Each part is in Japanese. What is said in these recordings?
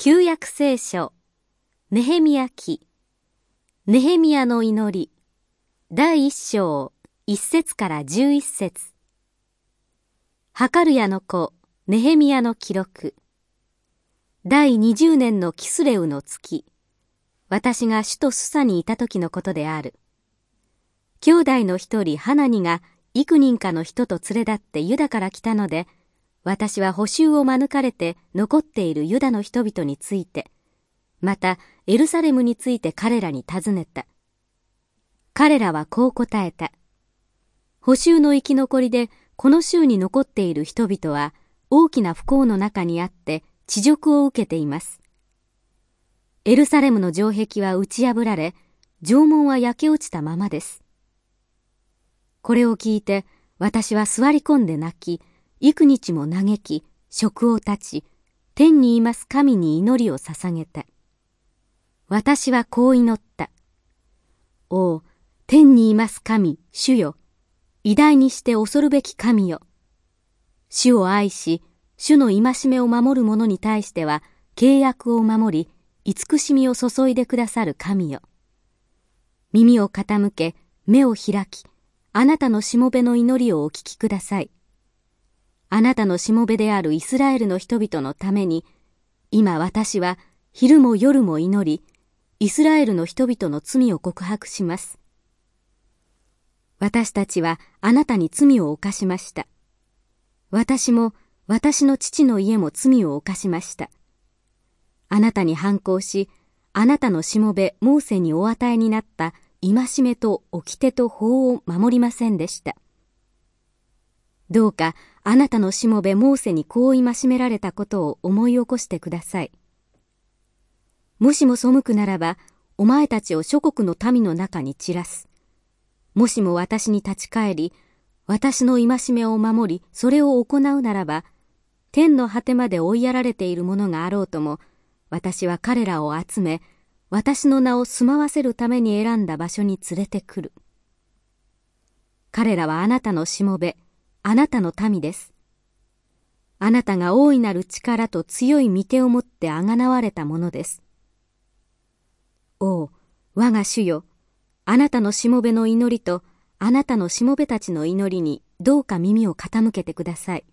旧約聖書、ネヘミヤ記、ネヘミヤの祈り、第一章、一節から十一節。ハカルヤの子、ネヘミヤの記録。第二十年のキスレウの月、私が首都スサにいた時のことである。兄弟の一人ハナニが幾人かの人と連れ立ってユダから来たので、私は補修を免れて残っているユダの人々について、またエルサレムについて彼らに尋ねた。彼らはこう答えた。補修の生き残りでこの州に残っている人々は大きな不幸の中にあって地辱を受けています。エルサレムの城壁は打ち破られ、城門は焼け落ちたままです。これを聞いて私は座り込んで泣き、幾日も嘆き、職を立ち、天にいます神に祈りを捧げた。私はこう祈った。おう、天にいます神、主よ。偉大にして恐るべき神よ。主を愛し、主の戒めを守る者に対しては、契約を守り、慈しみを注いでくださる神よ。耳を傾け、目を開き、あなたのしもべの祈りをお聞きください。あなたのしもべであるイスラエルの人々のために、今私は昼も夜も祈り、イスラエルの人々の罪を告白します。私たちはあなたに罪を犯しました。私も私の父の家も罪を犯しました。あなたに反抗し、あなたのしもべモーセにお与えになった戒めと掟と法を守りませんでした。どうかあなたのしもべモーセにこう戒められたことを思い起こしてください。もしも背くならば、お前たちを諸国の民の中に散らす。もしも私に立ち返り、私の戒めを守り、それを行うならば、天の果てまで追いやられているものがあろうとも、私は彼らを集め、私の名を住まわせるために選んだ場所に連れてくる。彼らはあなたのしもべ、あなたの民です。あなたが大いなる力と強い御手を持ってあがなわれたものです。王、我が主よ、あなたのしもべの祈りとあなたのしもべたちの祈りにどうか耳を傾けてください。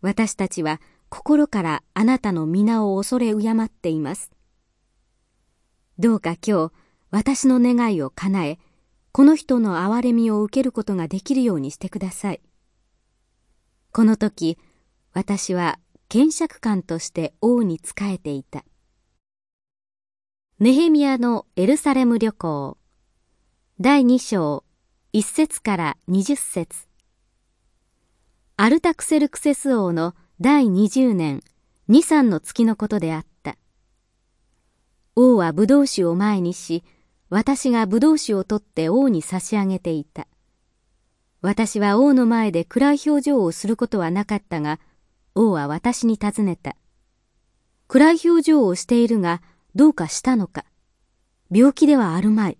私たちは心からあなたの皆を恐れ敬っています。どうか今日、私の願いを叶え、この人の憐れみを受けることができるようにしてください。この時、私は検釈官として王に仕えていた。ネヘミヤのエルサレム旅行第2章1節から20節アルタクセルクセス王の第20年2、3の月のことであった。王は葡萄酒を前にし、私が葡萄酒を取って王に差し上げていた。私は王の前で暗い表情をすることはなかったが、王は私に尋ねた。暗い表情をしているが、どうかしたのか。病気ではあるまい。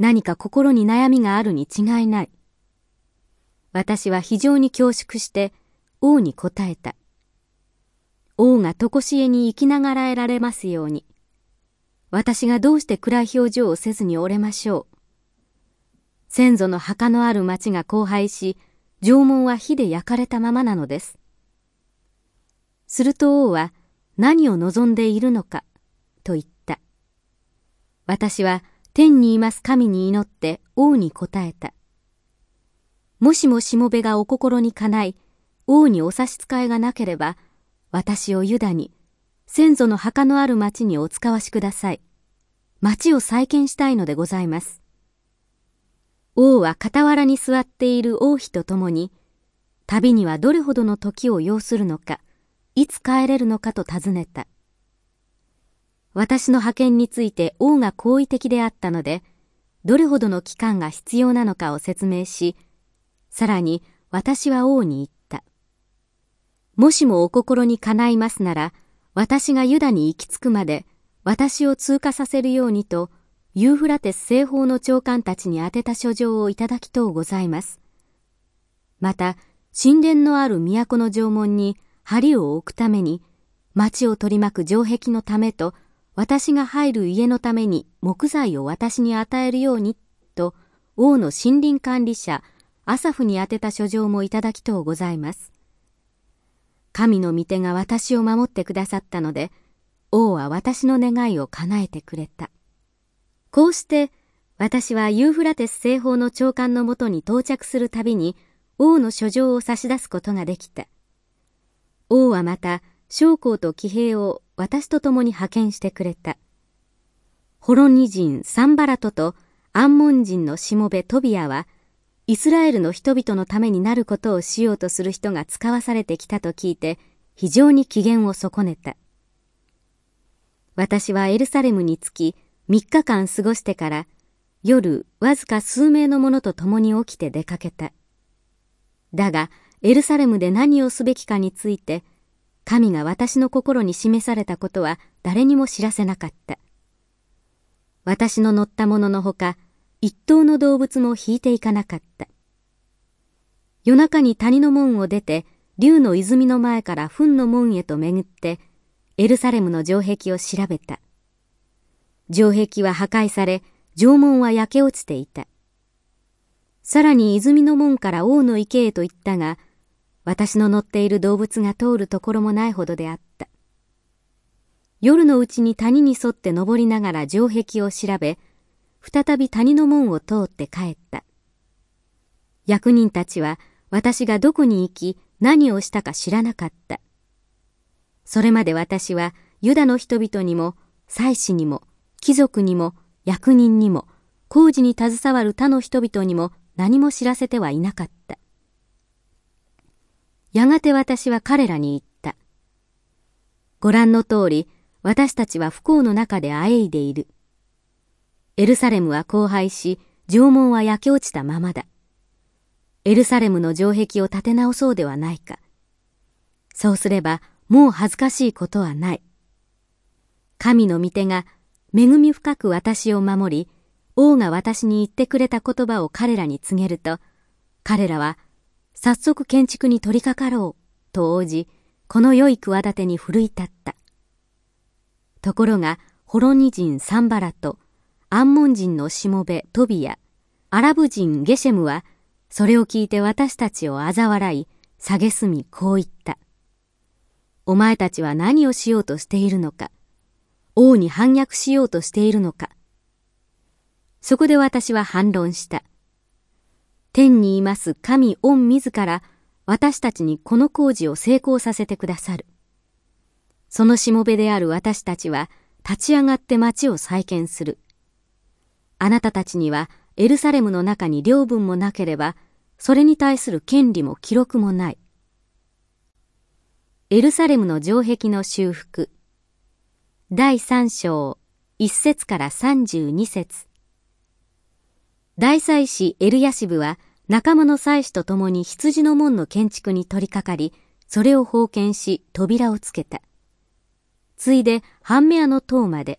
何か心に悩みがあるに違いない。私は非常に恐縮して王に答えた。王がとこしえに生きながらえられますように。私がどうして暗い表情をせずにおれましょう。先祖の墓のある町が荒廃し、城門は火で焼かれたままなのです。すると王は何を望んでいるのか、と言った。私は天にいます神に祈って王に答えた。もしもしもべがお心にかない、王にお差し支えがなければ、私をユダに、先祖の墓のある町にお使わしください。町を再建したいのでございます。王は傍らに座っている王妃と共に、旅にはどれほどの時を要するのか、いつ帰れるのかと尋ねた。私の派遣について王が好意的であったので、どれほどの期間が必要なのかを説明し、さらに私は王に言った。もしもお心にかないますなら、私がユダに行き着くまで私を通過させるようにとユーフラテス西方の長官たちに宛てた書状をいただきとうございます。また、神殿のある都の城門に梁を置くために、町を取り巻く城壁のためと、私が入る家のために木材を私に与えるように、と、王の森林管理者、アサフに宛てた書状もいただきとうございます。神の御手が私を守ってくださったので、王は私の願いを叶えてくれた。こうして、私はユーフラテス西方の長官のもとに到着するたびに、王の書状を差し出すことができた。王はまた、将校と騎兵を私と共に派遣してくれた。ホロニ人サンバラトとアンモン人のしもべトビアは、イスラエルの人々のためになることをしようとする人が使わされてきたと聞いて、非常に機嫌を損ねた。私はエルサレムに着き、三日間過ごしてから、夜、わずか数名の者と共に起きて出かけた。だが、エルサレムで何をすべきかについて、神が私の心に示されたことは誰にも知らせなかった。私の乗ったもののほか、一頭の動物も引いていかなかった。夜中に谷の門を出て、竜の泉の前から糞の門へと巡って、エルサレムの城壁を調べた。城壁は破壊され、城門は焼け落ちていた。さらに泉の門から王の池へと行ったが、私の乗っている動物が通るところもないほどであった。夜のうちに谷に沿って登りながら城壁を調べ、再び谷の門を通って帰った。役人たちは私がどこに行き何をしたか知らなかった。それまで私はユダの人々にも祭司にも貴族にも役人にも工事に携わる他の人々にも何も知らせてはいなかった。やがて私は彼らに言った。ご覧の通り、私たちは不幸の中であえいでいる。エルサレムは荒廃し、城門は焼け落ちたままだ。エルサレムの城壁を建て直そうではないか。そうすれば、もう恥ずかしいことはない。神の御手が恵み深く私を守り、王が私に言ってくれた言葉を彼らに告げると、彼らは、早速建築に取り掛かろう、と応じ、この良い企てに奮い立った。ところが、ホロニ人サンバラと、アンモン人のしもべトビア、アラブ人ゲシェムは、それを聞いて私たちを嘲笑い、蔑みこう言った。お前たちは何をしようとしているのか。王に反逆しようとしているのか。そこで私は反論した。天にいます神御自ら私たちにこの工事を成功させてくださる。そのしもべである私たちは立ち上がって町を再建する。あなたたちにはエルサレムの中に領分もなければ、それに対する権利も記録もない。エルサレムの城壁の修復。第三章、一節から三十二節。大祭司エルヤシブは仲間の祭司と共に羊の門の建築に取り掛かり、それを封建し扉をつけた。ついでハンメアの塔まで、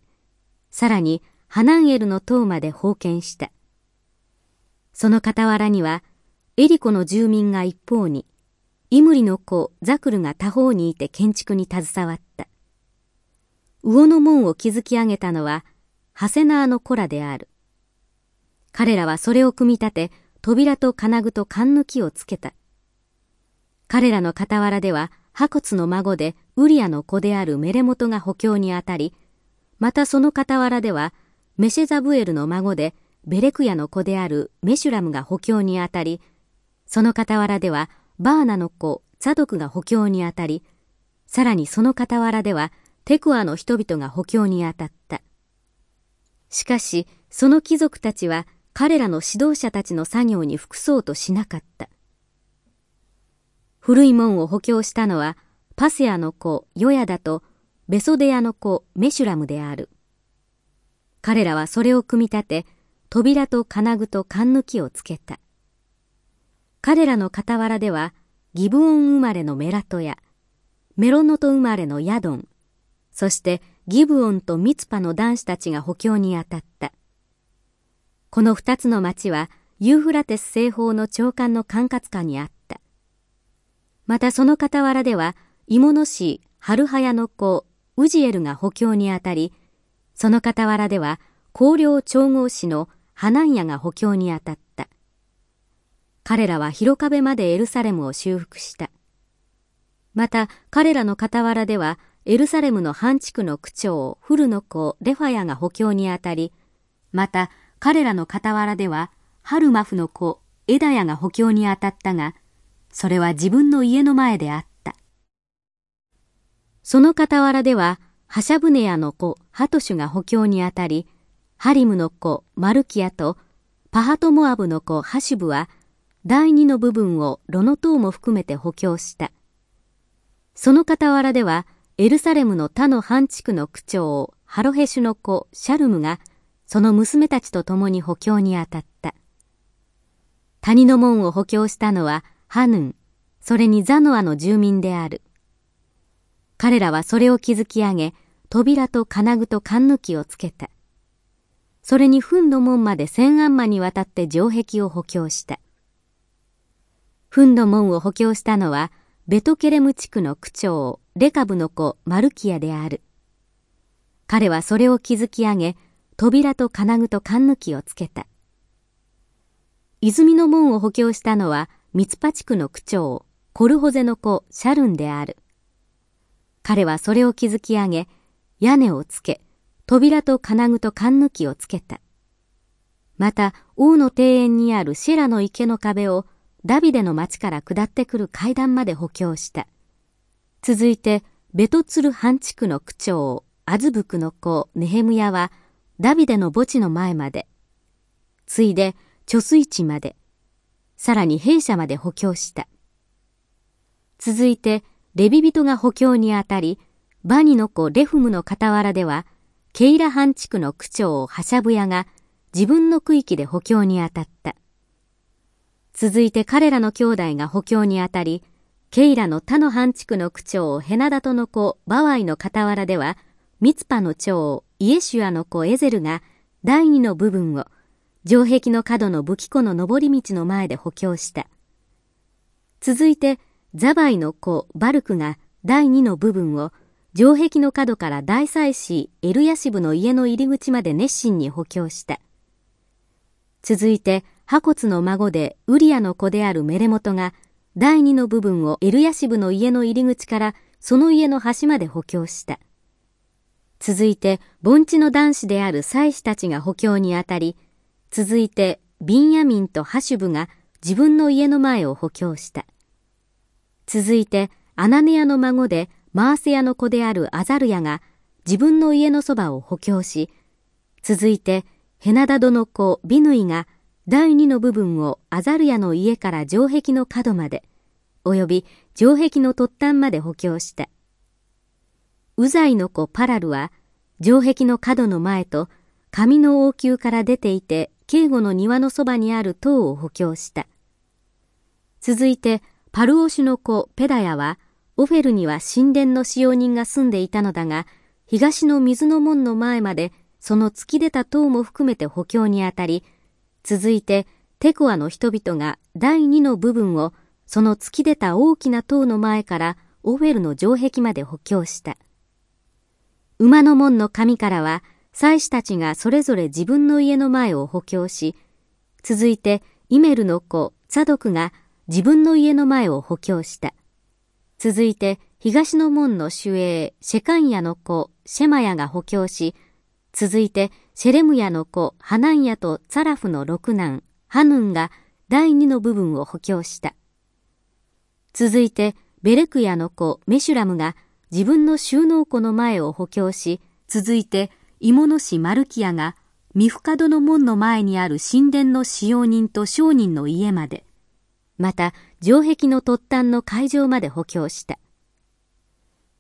さらにハナンエルの塔まで封建した。その傍らには、エリコの住民が一方に、イムリの子ザクルが他方にいて建築に携わった。魚の門を築き上げたのは、ハセナーの子らである。彼らはそれを組み立て、扉と金具と缶抜きをつけた。彼らの傍らでは、ハコツの孫でウリアの子であるメレモトが補強にあたり、またその傍らでは、メシェザブエルの孫でベレクヤの子であるメシュラムが補強にあたり、その傍らではバーナの子、ザドクが補強にあたり、さらにその傍らでは、テクアの人々が補強にあたった。しかし、その貴族たちは彼らの指導者たちの作業に服そうとしなかった。古い門を補強したのは、パセアの子、ヨヤダと、ベソデアの子、メシュラムである。彼らはそれを組み立て、扉と金具と缶抜きをつけた。彼らの傍らでは、ギブオン生まれのメラトヤ、メロノト生まれのヤドン、そしてギブオンとミツパの男子たちが補強に当たった。この二つの町は、ユーフラテス西方の長官の管轄下にあった。またその傍らでは、芋の市ハルハヤの子ウジエルが補強にあたり、その傍らでは高陵調合士のハナンヤが補強にあたった。彼らは広壁までエルサレムを修復した。また彼らの傍らではエルサレムの半地区の区長フルの子レファヤが補強にあたり、また彼らの傍らではハルマフの子エダヤが補強にあたったが、それは自分の家の前であった。その傍らではハシャブネヤの子ハトシュが補強にあたり、ハリムの子マルキアとパハトモアブの子ハシュブは第二の部分をロノ島も含めて補強した。その傍らではエルサレムの他の半地区の区長ハロヘシュの子シャルムがその娘たちと共に補強にあたった。谷の門を補強したのはハヌン、それにザノアの住民である。彼らはそれを築き上げ、扉と金具と缶抜きをつけた。それに糞の門まで千安間にわたって城壁を補強した。糞の門を補強したのは、ベトケレム地区の区長、レカブの子、マルキアである。彼はそれを築き上げ、扉と金具と缶抜きをつけた。泉の門を補強したのは、ミツパ地区の区長、コルホゼの子、シャルンである。彼はそれを築き上げ、屋根をつけ、扉と金具と缶抜きをつけた。また、王の庭園にあるシェラの池の壁をダビデの町から下ってくる階段まで補強した。続いて、ベトツル半地区の区長、アズブクの子、ネヘムヤは、ダビデの墓地の前まで、ついで、貯水池まで、さらに兵舎まで補強した。続いて、レビ人が補強にあたり、バニの子レフムの傍らでは、ケイラ半地区の区長ハシャブヤが自分の区域で補強に当たった。続いて彼らの兄弟が補強に当たり、ケイラの他の半地区の区長ヘナダトの子バワイの傍らでは、ミツパの長イエシュアの子エゼルが第二の部分を城壁の角の武器庫の上り道の前で補強した。続いてザバイの子バルクが第二の部分を城壁の角から大祭司エルヤシブの家の入り口まで熱心に補強した。続いて、ハコツの孫でウリアの子であるメレモトが第二の部分をエルヤシブの家の入り口からその家の端まで補強した。続いて、盆地の男子である祭司たちが補強にあたり、続いて、ビンヤミンとハシュブが自分の家の前を補強した。続いて、アナネアの孫でマーセヤの子であるアザルヤが自分の家のそばを補強し、続いてヘナダドの子ビヌイが第二の部分をアザルヤの家から城壁の角まで、及び城壁の突端まで補強した。ウザイの子パラルは城壁の角の前と上の王宮から出ていて警護の庭のそばにある塔を補強した。続いてパルオシュの子ペダヤはオフェルには神殿の使用人が住んでいたのだが、東の水の門の前までその突き出た塔も含めて補強にあたり、続いてテコアの人々が第二の部分をその突き出た大きな塔の前からオフェルの城壁まで補強した。馬の門の神からは、祭司たちがそれぞれ自分の家の前を補強し、続いてイメルの子、ザドクが自分の家の前を補強した。続いて東の門の守衛シェカンヤの子シェマヤが補強し、続いてシェレムヤの子ハナンヤとツラフの六男ハヌンが第二の部分を補強した。続いてベレクヤの子メシュラムが自分の収納庫の前を補強し、続いて芋の氏マルキアがミフカドの門の前にある神殿の使用人と商人の家まで、また城壁の突端の会場まで補強した。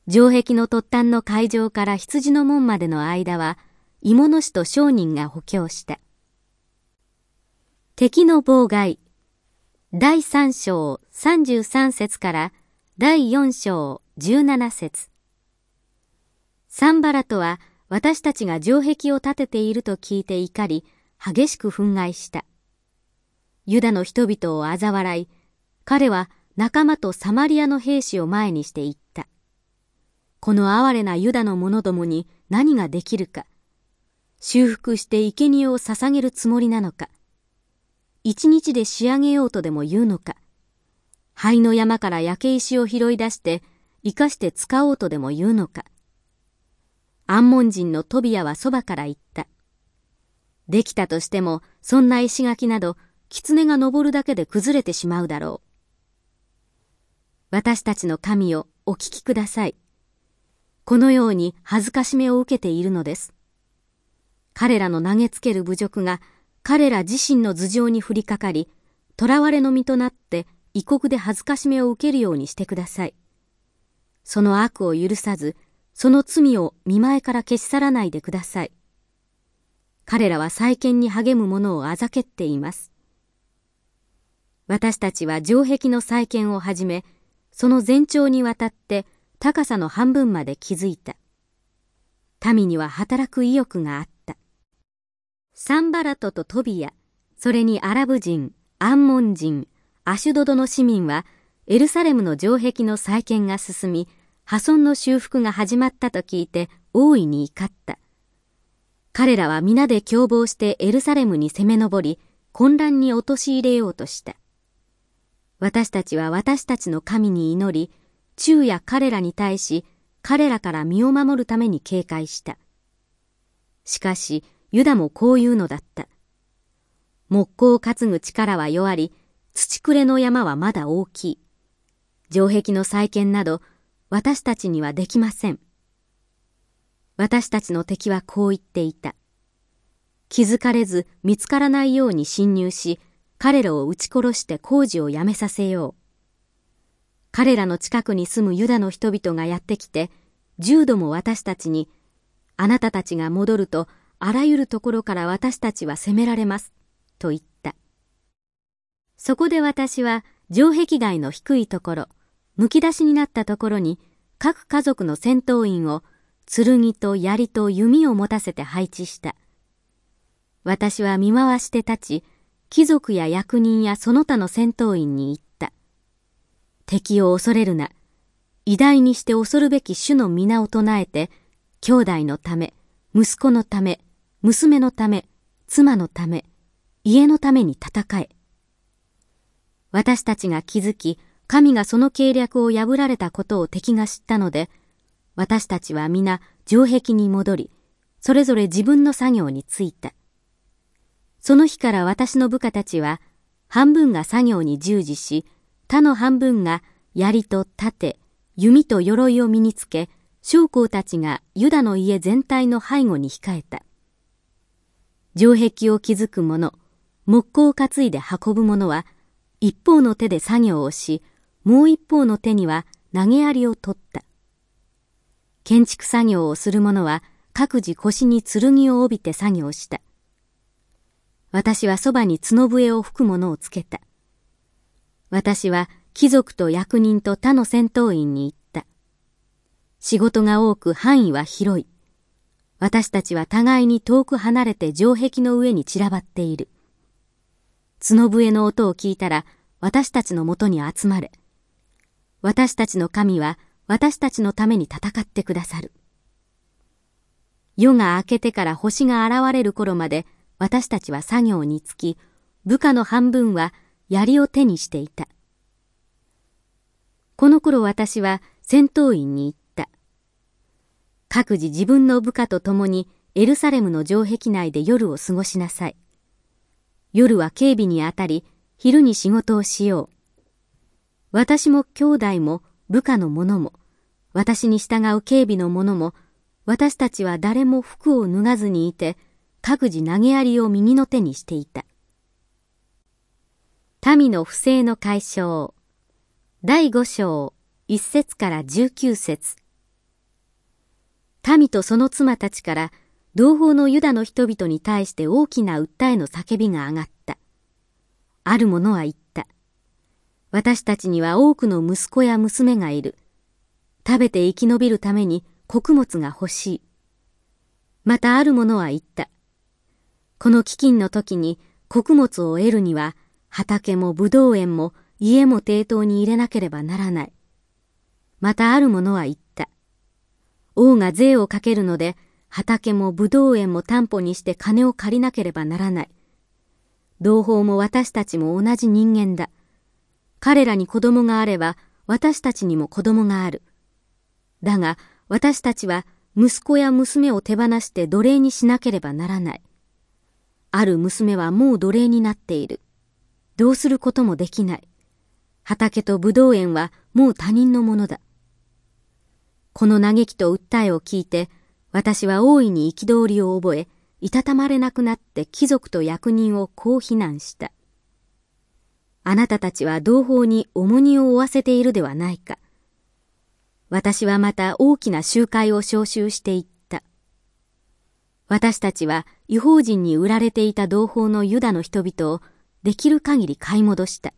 城壁の突端の会場から羊の門までの間は、芋の氏と商人が補強した。敵の妨害。第三章三十三節から第四章十七節サンバラトは私たちが城壁を建てていると聞いて怒り、激しく憤慨した。ユダの人々を嘲笑い、彼は仲間とサマリアの兵士を前にして言った。この哀れなユダの者どもに何ができるか、修復して生贄を捧げるつもりなのか、一日で仕上げようとでも言うのか、灰の山から焼け石を拾い出して生かして使おうとでも言うのか。安門人のトビアはそばから言った。できたとしても、そんな石垣など、狐が登るだけで崩れてしまうだろう。私たちの神をお聞きください。このように恥ずかしめを受けているのです。彼らの投げつける侮辱が彼ら自身の頭上に降りかかり、囚われの身となって異国で恥ずかしめを受けるようにしてください。その悪を許さず、その罪を見前から消し去らないでください。彼らは再建に励む者をあざけっています。私たちは城壁の再建をはじめ、その全長にわたって高さの半分まで築いた。民には働く意欲があった。サンバラトとトビア、それにアラブ人、アンモン人、アシュドドの市民は、エルサレムの城壁の再建が進み、破損の修復が始まったと聞いて大いに怒った。彼らは皆で共謀してエルサレムに攻め上り、混乱に陥れようとした。私たちは私たちの神に祈り、昼夜彼らに対し、彼らから身を守るために警戒した。しかし、ユダもこういうのだった。木工を担ぐ力は弱り、土くれの山はまだ大きい。城壁の再建など、私たちにはできません。私たちの敵はこう言っていた。気づかれず見つからないように侵入し、彼らを撃ち殺して工事をやめさせよう。彼らの近くに住むユダの人々がやってきて、重度も私たちに、あなたたちが戻ると、あらゆるところから私たちは責められます、と言った。そこで私は、城壁外の低いところ、むき出しになったところに各家族の戦闘員を剣と槍と弓を持たせて配置した。私は見回して立ち、貴族や役人やその他の戦闘員に言った。敵を恐れるな。偉大にして恐るべき主の皆を唱えて、兄弟のため、息子のため、娘のため、妻のため、家のために戦え。私たちが気づき、神がその計略を破られたことを敵が知ったので、私たちは皆城壁に戻り、それぞれ自分の作業に就いた。その日から私の部下たちは、半分が作業に従事し、他の半分が槍と盾、弓と鎧を身につけ、将校たちがユダの家全体の背後に控えた。城壁を築く者、木工を担いで運ぶ者は、一方の手で作業をし、もう一方の手には投げ槍を取った。建築作業をする者は各自腰に剣を帯びて作業した。私はそばに角笛を吹く者をつけた。私は貴族と役人と他の戦闘員に言った。仕事が多く範囲は広い。私たちは互いに遠く離れて城壁の上に散らばっている。角笛の音を聞いたら私たちのもとに集まれ。私たちの神は私たちのために戦ってくださる。夜が明けてから星が現れる頃まで私たちは作業につき、部下の半分は槍を手にしていた。この頃私は戦闘員に言った。各自自分の部下と共にエルサレムの城壁内で夜を過ごしなさい。夜は警備にあたり、昼に仕事をしよう。私も兄弟も部下の者も、私に従う警備の者も、私たちは誰も服を脱がずにいて、各自投げ槍を右の手にしていた。民の不正の解消。第五章、一節から十九節。民とその妻たちから、同胞のユダの人々に対して大きな訴えの叫びが上がった。ある者は言った。私たちには多くの息子や娘がいる。食べて生き延びるために穀物が欲しい。またある者は言った。この飢饉の時に穀物を得るには畑も葡萄園も家も抵当に入れなければならない。またある者は言った。王が税をかけるので、畑も葡萄園も担保にして金を借りなければならない。同胞も私たちも同じ人間だ。彼らに子供があれば、私たちにも子供がある。だが、私たちは息子や娘を手放して奴隷にしなければならない。ある娘はもう奴隷になっている。どうすることもできない。畑と葡萄園はもう他人のものだ。この嘆きと訴えを聞いて、私は大いに憤りを覚え、いたたまれなくなって貴族と役人をこう非難した。あなたたちは同胞に重荷を負わせているではないか。私はまた大きな集会を招集していった。私たちは違法人に売られていた同胞のユダの人々をできる限り買い戻した。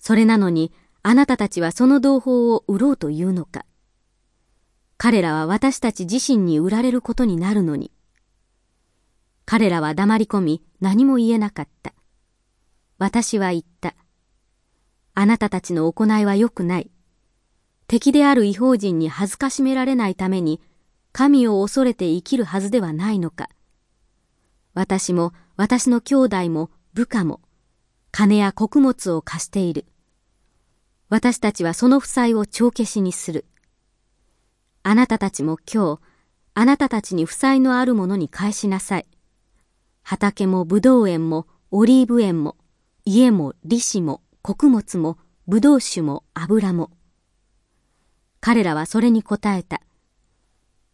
それなのにあなたたちはその同胞を売ろうというのか。彼らは私たち自身に売られることになるのに。彼らは黙り込み何も言えなかった。私は言った。あなたたちの行いは良くない。敵である違法人に恥ずかしめられないために、神を恐れて生きるはずではないのか。私も私の兄弟も部下も、金や穀物を貸している。私たちはその負債を帳消しにする。あなたたちも今日、あなたたちに負債のあるものに返しなさい。畑も葡萄園もオリーブ園も家も利子も穀物も葡萄酒も油も。彼らはそれに答えた。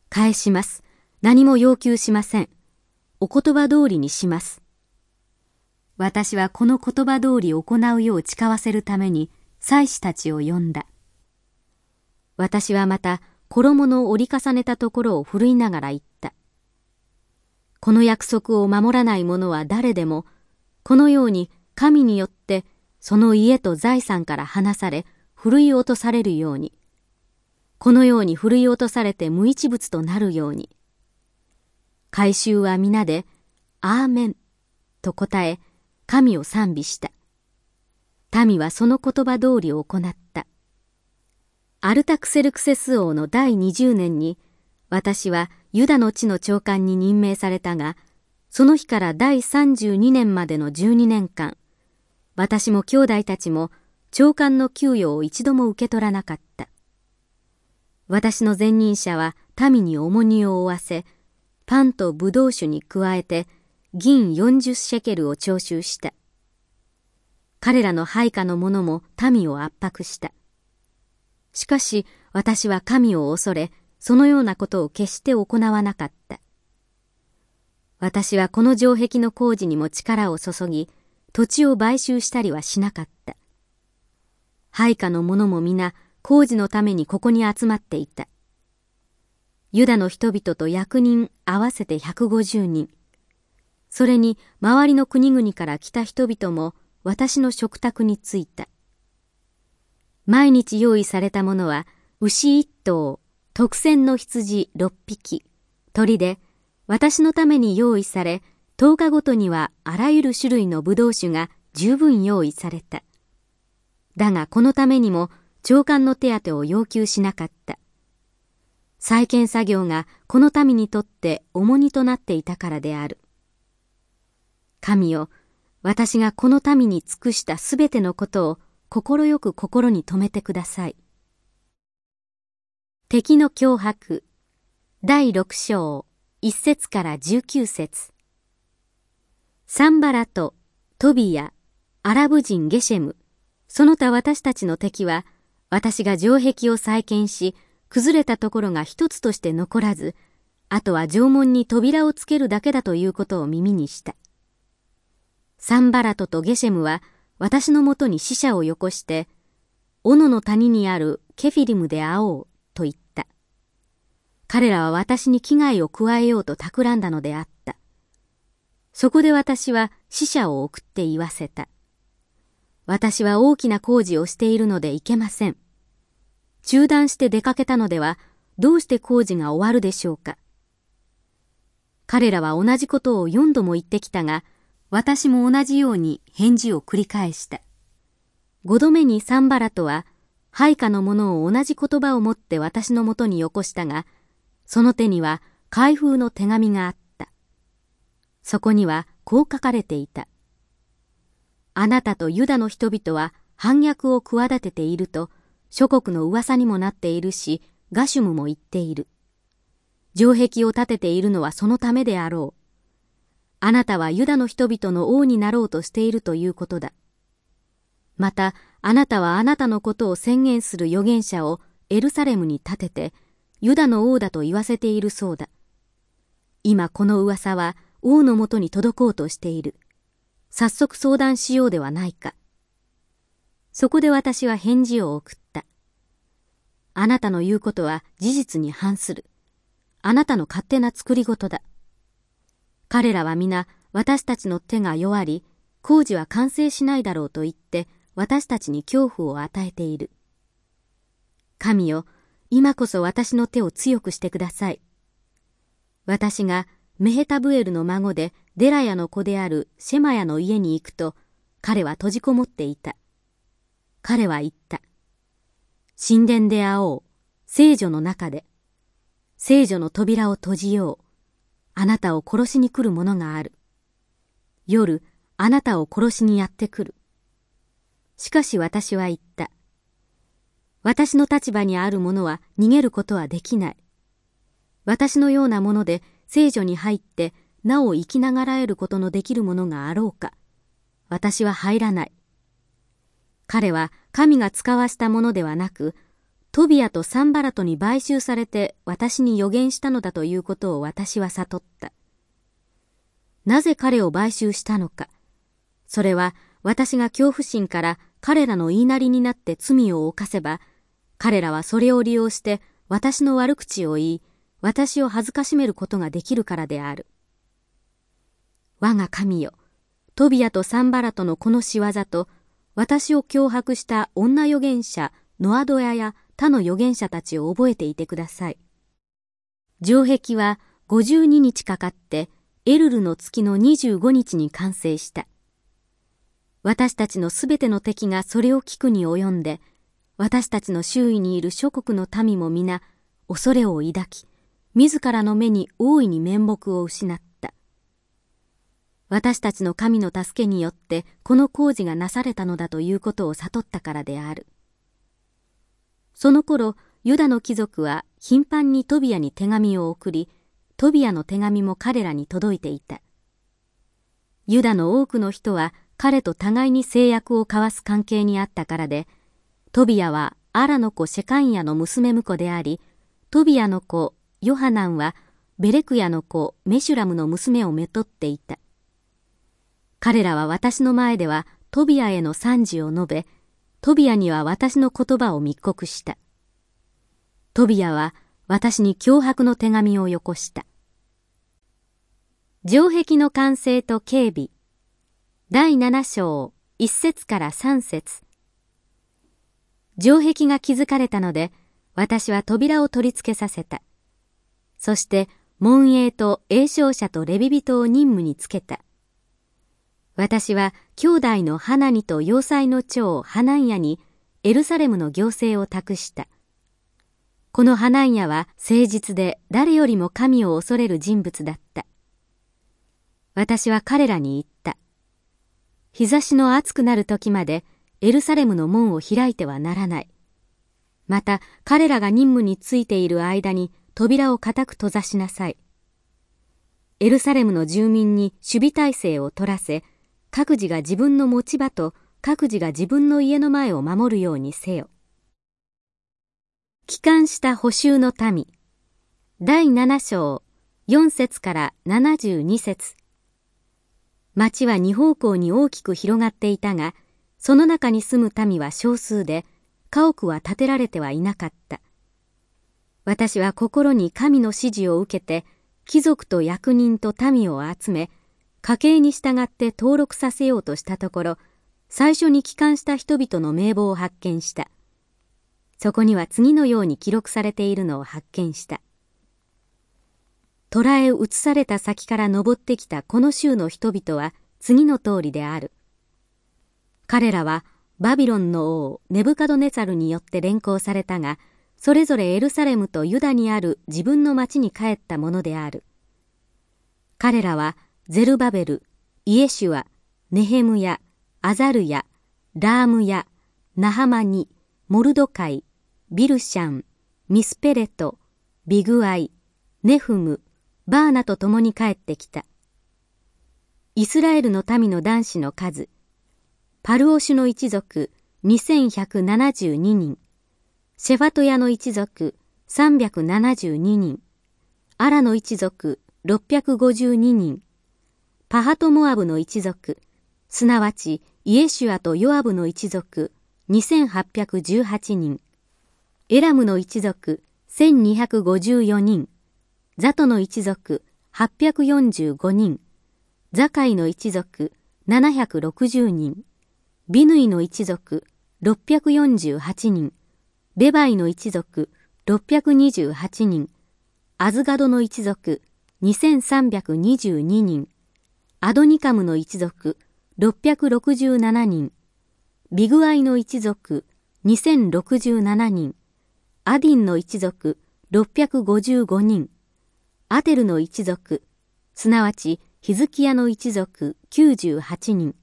返します。何も要求しません。お言葉通りにします。私はこの言葉通り行うよう誓わせるために祭司たちを呼んだ。私はまた衣の折り重ねたところを振るいながら言った。この約束を守らない者は誰でも、このように神によってその家と財産から離され、ふるい落とされるように、このようにふるい落とされて無一物となるように。改宗は皆で、アーメンと答え、神を賛美した。民はその言葉通り行った。アルタクセルクセス王の第20年に、私はユダの地の長官に任命されたが、その日から第32年までの12年間、私も兄弟たちも長官の給与を一度も受け取らなかった。私の前任者は民に重荷を負わせ、パンとブドウ酒に加えて銀40シェケルを徴収した。彼らの配下の者も民を圧迫した。しかし私は神を恐れ、そのようなことを決して行わなかった。私はこの城壁の工事にも力を注ぎ、土地を買収したりはしなかった。配下の者も皆工事のためにここに集まっていた。ユダの人々と役人合わせて150人。それに周りの国々から来た人々も私の食卓に着いた。毎日用意されたものは牛一頭、特選の羊六匹、鳥で、私のために用意され、10日ごとにはあらゆる種類の葡萄酒が十分用意された。だがこのためにも長官の手当を要求しなかった。再建作業がこの民にとって重荷となっていたからである。神よ、私がこの民に尽くしたすべてのことを快く心に留めてください。敵の脅迫第六章一節から十九節サンバラとトビア、アラブ人ゲシェム、その他私たちの敵は、私が城壁を再建し、崩れたところが一つとして残らず、あとは城門に扉をつけるだけだということを耳にした。サンバラトとゲシェムは、私のもとに死者をよこして、斧の谷にあるケフィリムで会おうと言った。彼らは私に危害を加えようと企んだのであった。そこで私は死者を送って言わせた。私は大きな工事をしているので行けません。中断して出かけたのでは、どうして工事が終わるでしょうか。彼らは同じことを4度も言ってきたが、私も同じように返事を繰り返した。5度目にサンバラトは、配下の者を同じ言葉を持って私のもとによこしたが、その手には開封の手紙があった。そこにはこう書かれていた。あなたとユダの人々は反逆を企てていると、諸国の噂にもなっているし、ガシュムも言っている。城壁を建てているのはそのためであろう。あなたはユダの人々の王になろうとしているということだ。また、あなたはあなたのことを宣言する預言者をエルサレムに立てて、ユダの王だと言わせているそうだ。今この噂は王のもとに届こうとしている。早速相談しようではないか。そこで私は返事を送った。あなたの言うことは事実に反する。あなたの勝手な作り事だ。彼らは皆私たちの手が弱り、工事は完成しないだろうと言って私たちに恐怖を与えている。神よ、今こそ私の手を強くしてください。私がメヘタブエルの孫でデラヤの子であるシェマヤの家に行くと、彼は閉じこもっていた。彼は言った。神殿で会おう。聖女の中で。聖女の扉を閉じよう。あなたを殺しに来る者がある。夜、あなたを殺しにやってくる。しかし私は言った。私の立場にある者は逃げることはできない。私のようなもので聖女に入ってなお生きながらえることのできるものがあろうか。私は入らない。彼は神が使わしたものではなく、トビアとサンバラトに買収されて私に予言したのだということを私は悟った。なぜ彼を買収したのか。それは私が恐怖心から彼らの言いなりになって罪を犯せば、彼らはそれを利用して私の悪口を言い、私を恥ずかしめることができるからである。我が神よ、トビアとサンバラトのこの仕業と、私を脅迫した女預言者ノアドヤや他の預言者たちを覚えていてください。城壁は52日かかってエルルの月の25日に完成した。私たちのすべての敵がそれを聞くに及んで、私たちの周囲にいる諸国の民も皆恐れを抱き、自らの目に大いに面目を失った。私たちの神の助けによってこの工事がなされたのだということを悟ったからである。その頃、ユダの貴族は頻繁にトビアに手紙を送り、トビアの手紙も彼らに届いていた。ユダの多くの人は彼と互いに制約を交わす関係にあったからで、トビアはアラの子シェカンヤの娘婿であり、トビアの子ヨハナンはベレクヤの子メシュラムの娘をめとっていた。彼らは私の前ではトビアへの賛辞を述べ、トビアには私の言葉を密告した。トビアは私に脅迫の手紙をよこした。城壁の完成と警備第7章1節から3節城壁が築かれたので私は扉を取り付けさせた。そして門営と栄唱者とレビ人を任務につけた。私は兄弟のハナニと要塞の長ハナンヤにエルサレムの行政を託した。このハナンヤは誠実で誰よりも神を恐れる人物だった。私は彼らに言った。日差しの暑くなる時までエルサレムの門を開いてはならない。また彼らが任務についている間に扉を固く閉ざしなさい。エルサレムの住民に守備体制を取らせ、各自が自分の持ち場と各自が自分の家の前を守るようにせよ。帰還した補修の民第7章4節から72節町は二方向に大きく広がっていたが、その中に住む民は少数で、家屋は建てられてはいなかった。私は心に神の指示を受けて、貴族と役人と民を集め、家計に従って登録させようとしたところ、最初に帰還した人々の名簿を発見した。そこには次のように記録されているのを発見した。虎へ移された先から登ってきたこの州の人々は次の通りである。彼らはバビロンの王ネブカドネツァルによって連行されたが、それぞれエルサレムとユダにある自分の町に帰ったものである。彼らはゼルバベル、イエシュア、ネヘムヤ、アザルヤ、ラームヤ、ナハマニ、モルドカイ、ビルシャン、ミスペレト、ビグアイ、ネフム、バーナと共に帰ってきた。イスラエルの民の男子の数、パルオシュの一族2172人、シェファトヤの一族372人、アラの一族652人、パハトモアブの一族、すなわちイエシュアとヨアブの一族。2818人、エラムの一族。1254人、ザトの一族。845人、ザカイの一族。760人、ビヌイの一族。648人、ベバイの一族。628人、アズガドの一族。2322人、アドニカムの一族667人、ビグアイの一族2067人、アディンの一族655人、アテルの一族、すなわちヒズキヤの一族98人、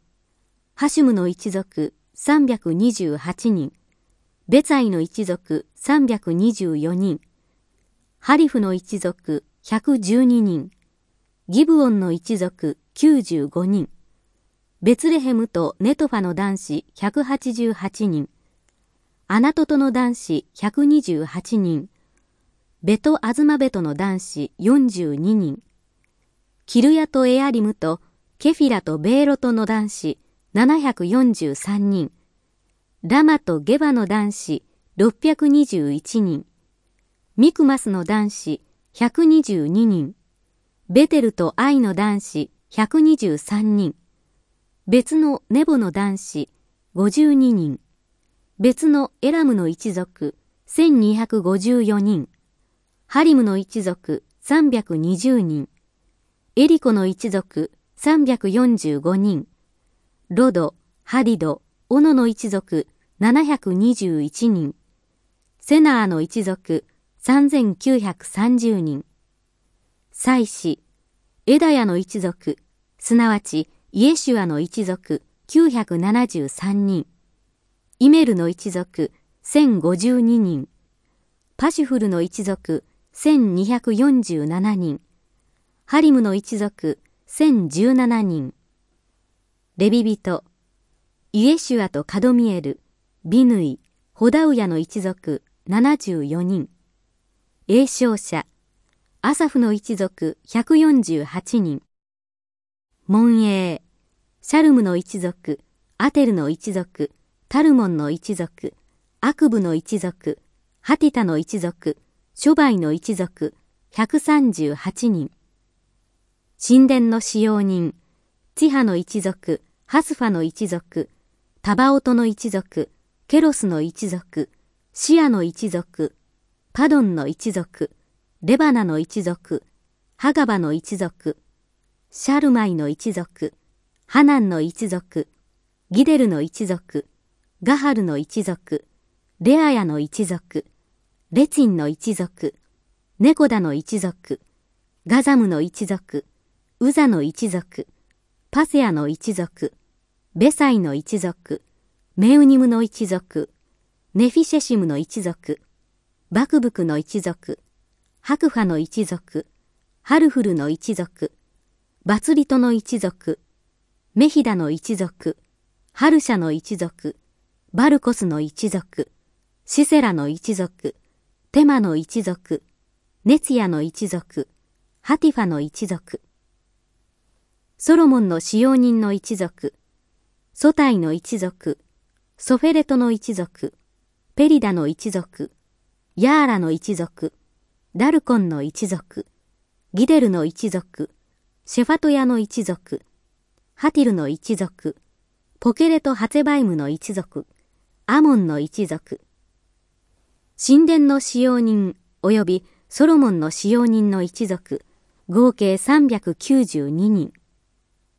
ハシュムの一族328人、ベツァイの一族324人、ハリフの一族112人、ギブオンの一族95人、ベツレヘムとネトファの男子188人、アナトトの男子128人、ベト・アズマベトの男子42人、キルヤとエアリムとケフィラとベーロトの男子743人、ラマとゲバの男子621人、ミクマスの男子122人、ベテルとアイの男子123人、別のネボの男子52人、別のエラムの一族1254人、ハリムの一族320人、エリコの一族345人、ロド、ハディド、オノの一族721人、セナーの一族3930人、祭司、エダヤの一族、すなわちイエシュアの一族973人、イメルの一族1052人、パシュフルの一族1247人、ハリムの一族1017人。レビ人、イエシュアとカドミエル、ビヌイ、ホダウヤの一族74人。栄唱者、アサフの一族148人。門営、シャルムの一族、アテルの一族、タルモンの一族、アクブの一族、ハティタの一族、諸イの一族、138人。神殿の使用人、ティハの一族、ハスファの一族、タバオトの一族、ケロスの一族、シアの一族、パドンの一族、レバナの一族、ハガバの一族、シャルマイの一族、ハナンの一族、ギデルの一族、ガハルの一族、レアヤの一族、レチンの一族、ネコダの一族、ガザムの一族、ウザの一族、パセアの一族、ベサイの一族、メウニムの一族、ネフィシェシムの一族、バクブクの一族、ハクファの一族、ハルフルの一族、バツリトの一族、メヒダの一族、ハルシャの一族、バルコスの一族、シセラの一族、テマの一族、ネツヤの一族、ハティファの一族、ソロモンの使用人の一族、ソタイの一族、ソフェレトの一族、ペリダの一族、ヤーラの一族、ダルコンの一族、ギデルの一族、シェファトヤの一族、ハティルの一族、ポケレト・ハツバイムの一族、アモンの一族、神殿の使用人及びソロモンの使用人の一族、合計392人。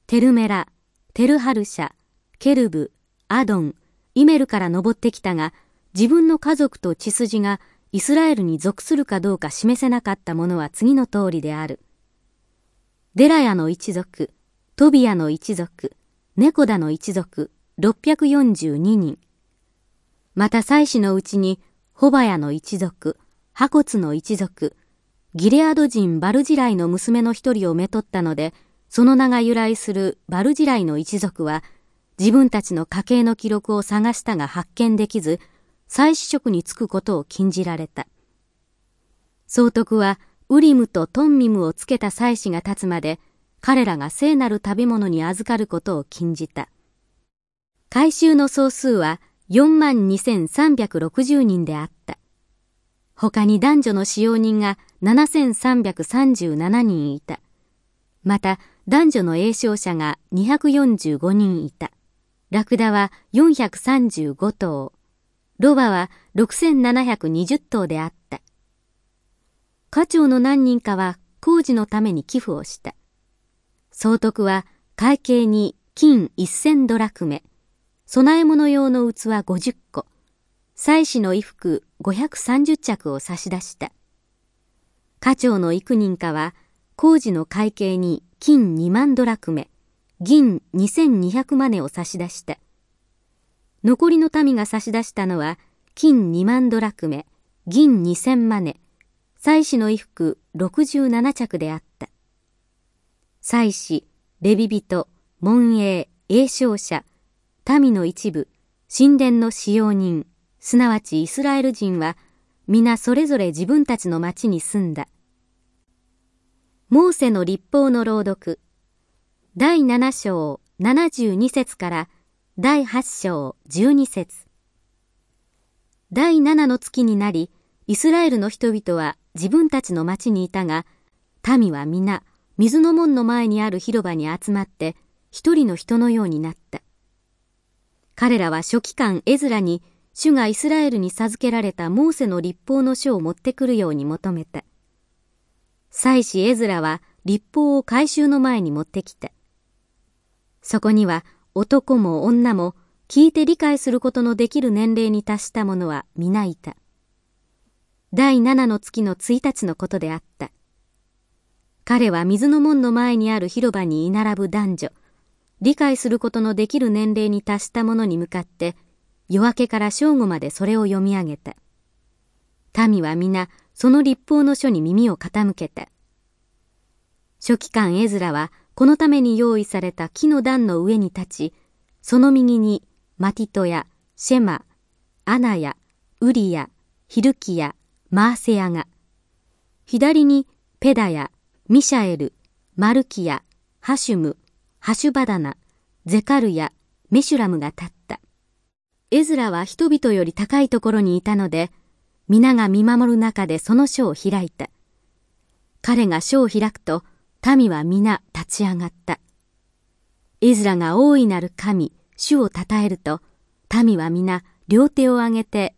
テルメラ、テルハルシャ、ケルブ、アドン、イメルから登ってきたが、自分の家族と血筋がイスラエルに属するかどうか示せなかったものは次の通りである。デラヤの一族、トビアの一族、ネコダの一族、642人。また祭司のうちに、ホバヤの一族、ハコツの一族、ギレアド人バルジライの娘の一人をめとったので、その名が由来するバルジライの一族は、自分たちの家系の記録を探したが発見できず、祭司職に就くことを禁じられた。総督は、ウリムとトンミムをつけた祭司が立つまで、彼らが聖なる食べ物に預かることを禁じた。回収の総数は42,360人であった。他に男女の使用人が7,337人いた。また、男女の栄唱者が245人いた。ラクダは435頭。ロバは6720頭であった。課長の何人かは工事のために寄付をした。総督は会計に金1000ドラクメ、供え物用の器50個、祭祀の衣服530着を差し出した。課長の幾人かは工事の会計に金2万ドラクメ、銀2200マネを差し出した。残りの民が差し出したのは、金2万ドラクメ、銀2000マネ、祭司の衣服67着であった。祭司、レビ人、門営、栄唱者、民の一部、神殿の使用人、すなわちイスラエル人は、皆それぞれ自分たちの町に住んだ。モーセの立法の朗読、第7章72節から第8章12節第7の月になり、イスラエルの人々は自分たちの町にいたが、民は皆、水の門の前にある広場に集まって、一人の人のようになった。彼らは書記官エズラに、主がイスラエルに授けられたモーセの立法の書を持ってくるように求めた。祭司エズラは立法を回収の前に持ってきた。そこには男も女も聞いて理解することのできる年齢に達した者は皆いた。第七の月の1日のことであった。彼は水の門の前にある広場に居並ぶ男女、理解することのできる年齢に達した者に向かって、夜明けから正午までそれを読み上げた。民は皆、その立法の書に耳を傾けた。書記官エズラは、このために用意された木の段の上に立ち、その右にマティトやシェマ、アナやウリやヒルキやマーセヤが、左にペダやミシャエル、マルキヤ、ハシュム、ハシュバダナ、ゼカルヤ、メシュラムが立った。エズラは人々より高いところにいたので、皆が見守る中でその書を開いた。彼が書を開くと、民は皆立ち上がった。エズラが大いなる神、主を称えると、民は皆両手を上げて、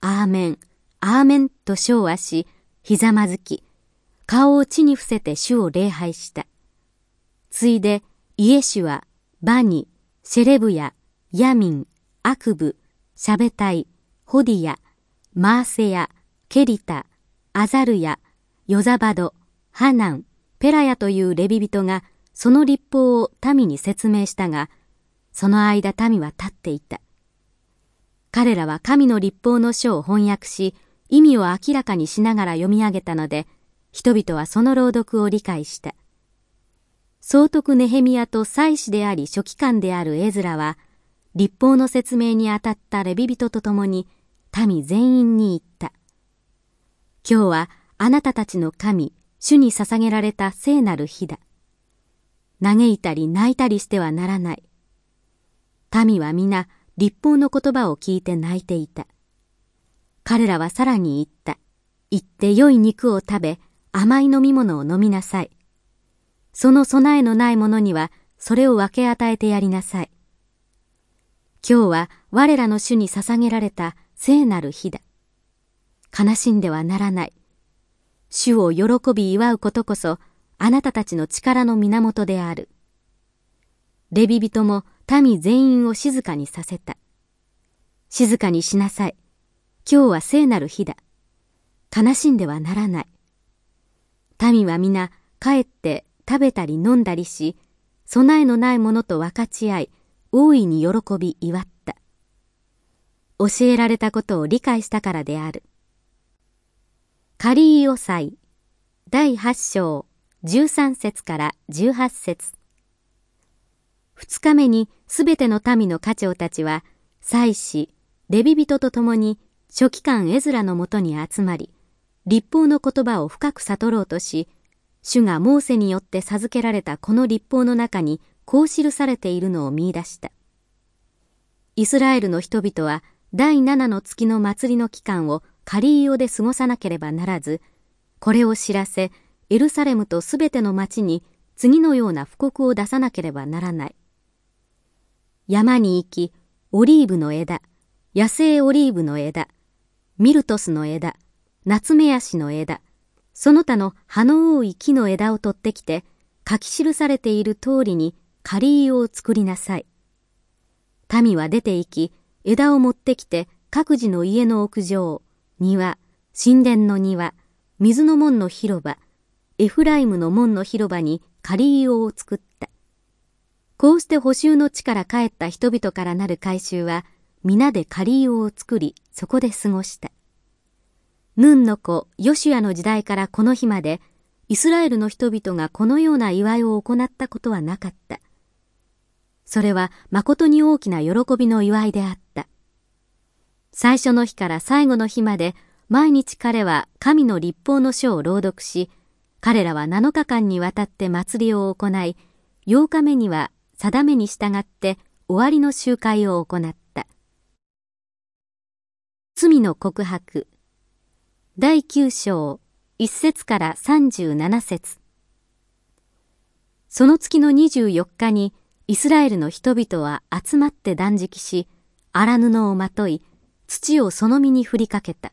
アーメン、アーメンと唱和し、ひざまずき、顔を地に伏せて主を礼拝した。ついで、イエシュは、バニ、シェレブヤ、ヤミン、アクブ、シャベタイ、ホディヤ、マーセヤ、ケリタ、アザルヤ、ヨザバド、ハナン、ペラヤというレビ人がその立法を民に説明したが、その間民は立っていた。彼らは神の立法の書を翻訳し、意味を明らかにしながら読み上げたので、人々はその朗読を理解した。総督ネヘミヤと祭司であり書記官であるエズラは、立法の説明にあたったレビ人と共に、民全員に言った。今日はあなたたちの神、主に捧げられた聖なる日だ。嘆いたり泣いたりしてはならない。民は皆、立法の言葉を聞いて泣いていた。彼らはさらに言った。行って良い肉を食べ、甘い飲み物を飲みなさい。その備えのない者には、それを分け与えてやりなさい。今日は我らの主に捧げられた聖なる日だ。悲しんではならない。主を喜び祝うことこそ、あなたたちの力の源である。レビ人も民全員を静かにさせた。静かにしなさい。今日は聖なる日だ。悲しんではならない。民は皆帰って食べたり飲んだりし、備えのないものと分かち合い、大いに喜び祝った。教えられたことを理解したからである。カリーヨ祭第8章13節から18節二日目にすべての民の家長たちは、祭司、レビ人と共に書記官エズラのもとに集まり、立法の言葉を深く悟ろうとし、主がモーセによって授けられたこの立法の中にこう記されているのを見出した。イスラエルの人々は第七の月の祭りの期間をカリーオで過ごさなければならず、これを知らせ、エルサレムとすべての町に次のような布告を出さなければならない。山に行き、オリーブの枝、野生オリーブの枝、ミルトスの枝、ナツメヤシの枝、その他の葉の多い木の枝を取ってきて、書き記されている通りにカリーを作りなさい。民は出て行き、枝を持ってきて各自の家の屋上、庭、神殿の庭、水の門の広場、エフライムの門の広場にカリーを作った。こうして補修の地から帰った人々からなる改宗は、皆でカリーを作り、そこで過ごした。ヌンの子、ヨシュアの時代からこの日まで、イスラエルの人々がこのような祝いを行ったことはなかった。それは誠に大きな喜びの祝いであった。最初の日から最後の日まで、毎日彼は神の立法の書を朗読し、彼らは7日間にわたって祭りを行い、8日目には定めに従って終わりの集会を行った。罪の告白第9章1節から37節その月の24日にイスラエルの人々は集まって断食し、荒布をまとい、土をその身に振りかけた。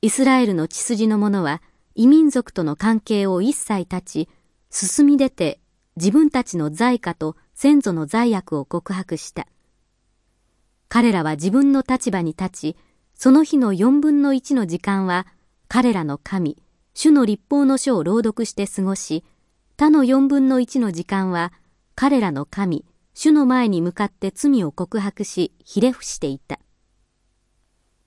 イスラエルの血筋の者は異民族との関係を一切断ち、進み出て自分たちの罪過と先祖の罪悪を告白した。彼らは自分の立場に立ち、その日の四分の一の時間は、彼らの神、主の立法の書を朗読して過ごし、他の四分の一の時間は、彼らの神、主の前に向かって罪を告白し、ひれ伏していた。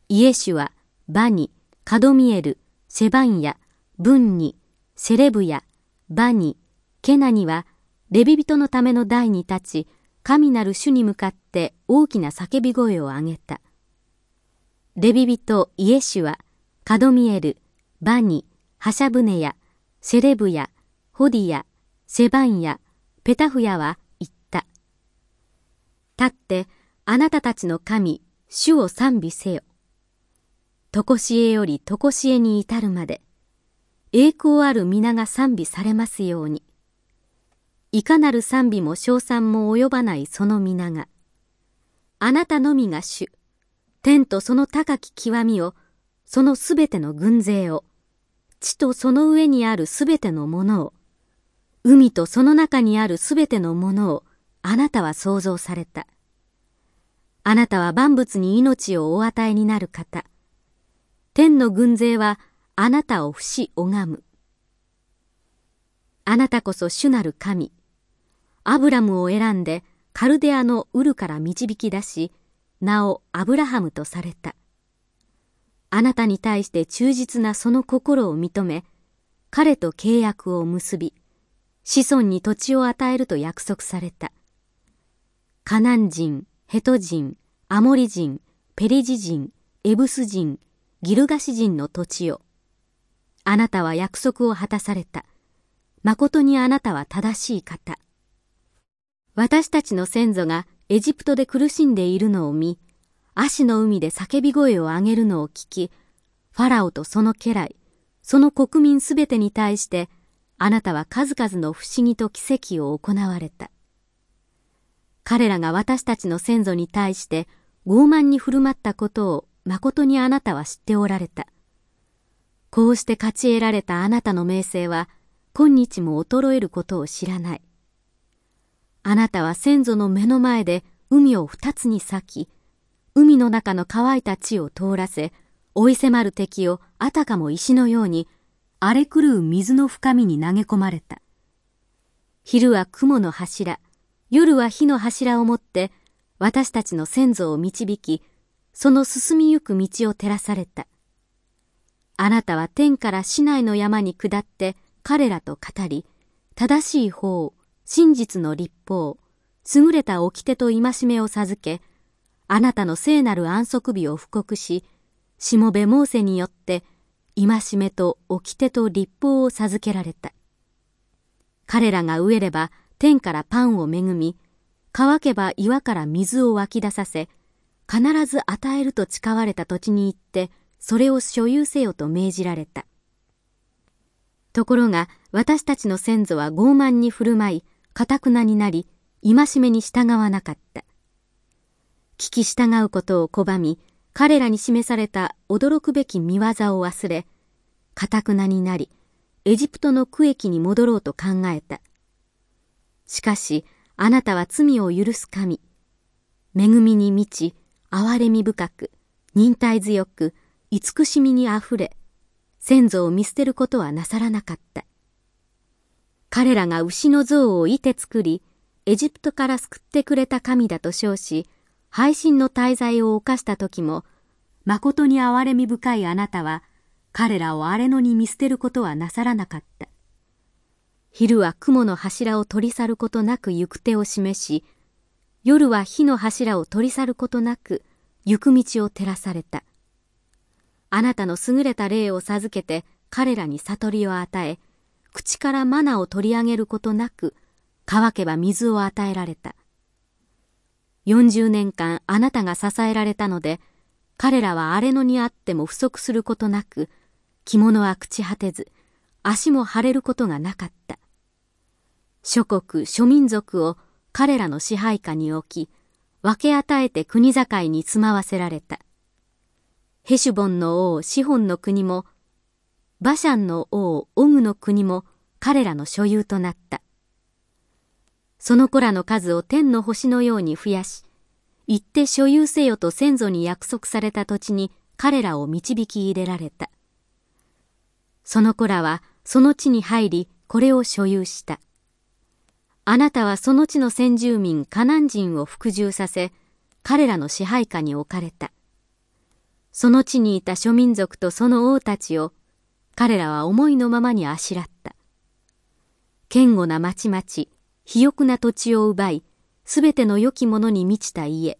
イエシュは、バニ、カドミエル、セバンヤ、ブンニ、セレブヤ、バニ、ケナニは、レビ人のための台に立ち、神なる主に向かって大きな叫び声を上げた。レビ人イエシュは、カドミエル、バニ、ハシャブネヤ、セレブヤ、ホディヤ、セバンヤ、ペタフヤは言った。立って、あなたたちの神、主を賛美せよ。とこしえよりとこしえに至るまで、栄光ある皆が賛美されますように。いかなる賛美も称賛も及ばないその皆が、あなたのみが主、天とその高き極みを、そのすべての軍勢を、地とその上にあるすべてのものを、海とその中にあるすべてのものを、あなたは創造された。あなたは万物に命をお与えになる方。天の軍勢はあなたを不死拝む。あなたこそ主なる神。アブラムを選んでカルデアのウルから導き出し、名をアブラハムとされた。あなたに対して忠実なその心を認め、彼と契約を結び、子孫に土地を与えると約束された。カナン人、ヘト人、アモリ人、ペリジ人、エブス人、ギルガシ人の土地を。あなたは約束を果たされた。誠にあなたは正しい方。私たちの先祖がエジプトで苦しんでいるのを見、足の海で叫び声を上げるのを聞き、ファラオとその家来、その国民すべてに対して、あなたは数々の不思議と奇跡を行われた。彼らが私たちの先祖に対して傲慢に振る舞ったことを誠にあなたは知っておられた。こうして勝ち得られたあなたの名声は今日も衰えることを知らない。あなたは先祖の目の前で海を二つに裂き、海の中の乾いた地を通らせ、追い迫る敵をあたかも石のように、荒れ狂う水の深みに投げ込まれた。昼は雲の柱、夜は火の柱を持って、私たちの先祖を導き、その進みゆく道を照らされた。あなたは天から市内の山に下って彼らと語り、正しい法、真実の立法、優れた掟と戒めを授け、あなたの聖なる安息日を布告し、しもべモーセによって戒めと掟と立法を授けられた。彼らが飢えれば天からパンを恵み、乾けば岩から水を湧き出させ、必ず与えると誓われた土地に行って、それを所有せよと命じられた。ところが私たちの先祖は傲慢に振る舞い、かたくなになり、戒めに従わなかった。聞き従うことを拒み、彼らに示された驚くべき見業を忘れ、かたくなになり、エジプトの区域に戻ろうと考えた。しかし、あなたは罪を許す神。恵みに満ち、憐れみ深く、忍耐強く、慈しみにあふれ、先祖を見捨てることはなさらなかった。彼らが牛の像をいて作り、エジプトから救ってくれた神だと称し、配信の滞在を犯した時も、誠に憐れみ深いあなたは、彼らを荒れ野に見捨てることはなさらなかった。昼は雲の柱を取り去ることなく行く手を示し、夜は火の柱を取り去ることなく行く道を照らされた。あなたの優れた霊を授けて彼らに悟りを与え、口からマナを取り上げることなく、乾けば水を与えられた。40年間あなたが支えられたので、彼らは荒れ野にあっても不足することなく、着物は朽ち果てず、足も腫れることがなかった。諸国、諸民族を彼らの支配下に置き、分け与えて国境に住まわせられた。ヘシュボンの王、シホンの国も、バシャンの王、オグの国も彼らの所有となった。その子らの数を天の星のように増やし、行って所有せよと先祖に約束された土地に彼らを導き入れられた。その子らはその地に入り、これを所有した。あなたはその地の先住民カナン人を服従させ、彼らの支配下に置かれた。その地にいた諸民族とその王たちを、彼らは思いのままにあしらった。堅固な町々、肥沃な土地を奪い、すべての良きものに満ちた家、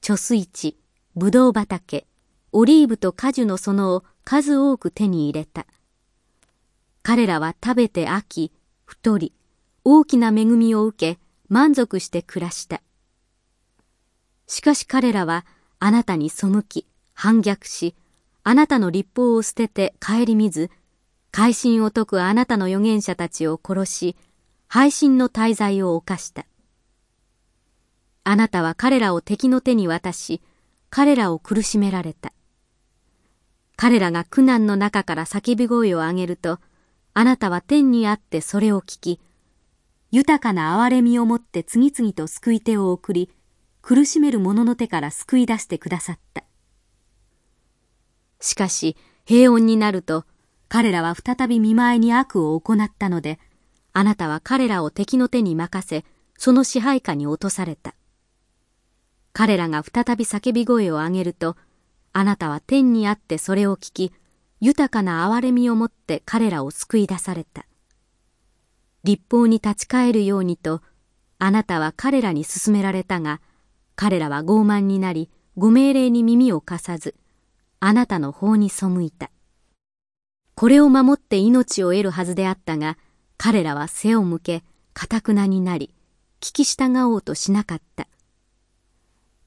貯水池、ぶどう畑、オリーブと果樹の園を数多く手に入れた。彼らは食べて飽き、太り、大きな恵みを受け、満足して暮らした。しかし彼らはあなたに背き、反逆し、あなたの立法を捨てて顧みず、改心を解くあなたの預言者たちを殺し、配信の滞在を犯した。あなたは彼らを敵の手に渡し、彼らを苦しめられた。彼らが苦難の中から叫び声を上げると、あなたは天にあってそれを聞き、豊かな憐れみをもって次々と救い手を送り、苦しめる者の手から救い出してくださった。しかし、平穏になると、彼らは再び見舞いに悪を行ったので、あなたは彼らを敵の手に任せ、その支配下に落とされた。彼らが再び叫び声を上げると、あなたは天にあってそれを聞き、豊かな憐れみをもって彼らを救い出された。立法に立ち返るようにと、あなたは彼らに勧められたが、彼らは傲慢になり、ご命令に耳を貸さず、あなたの法に背いた。これを守って命を得るはずであったが、彼らは背を向け、かたくなになり、聞き従おうとしなかった。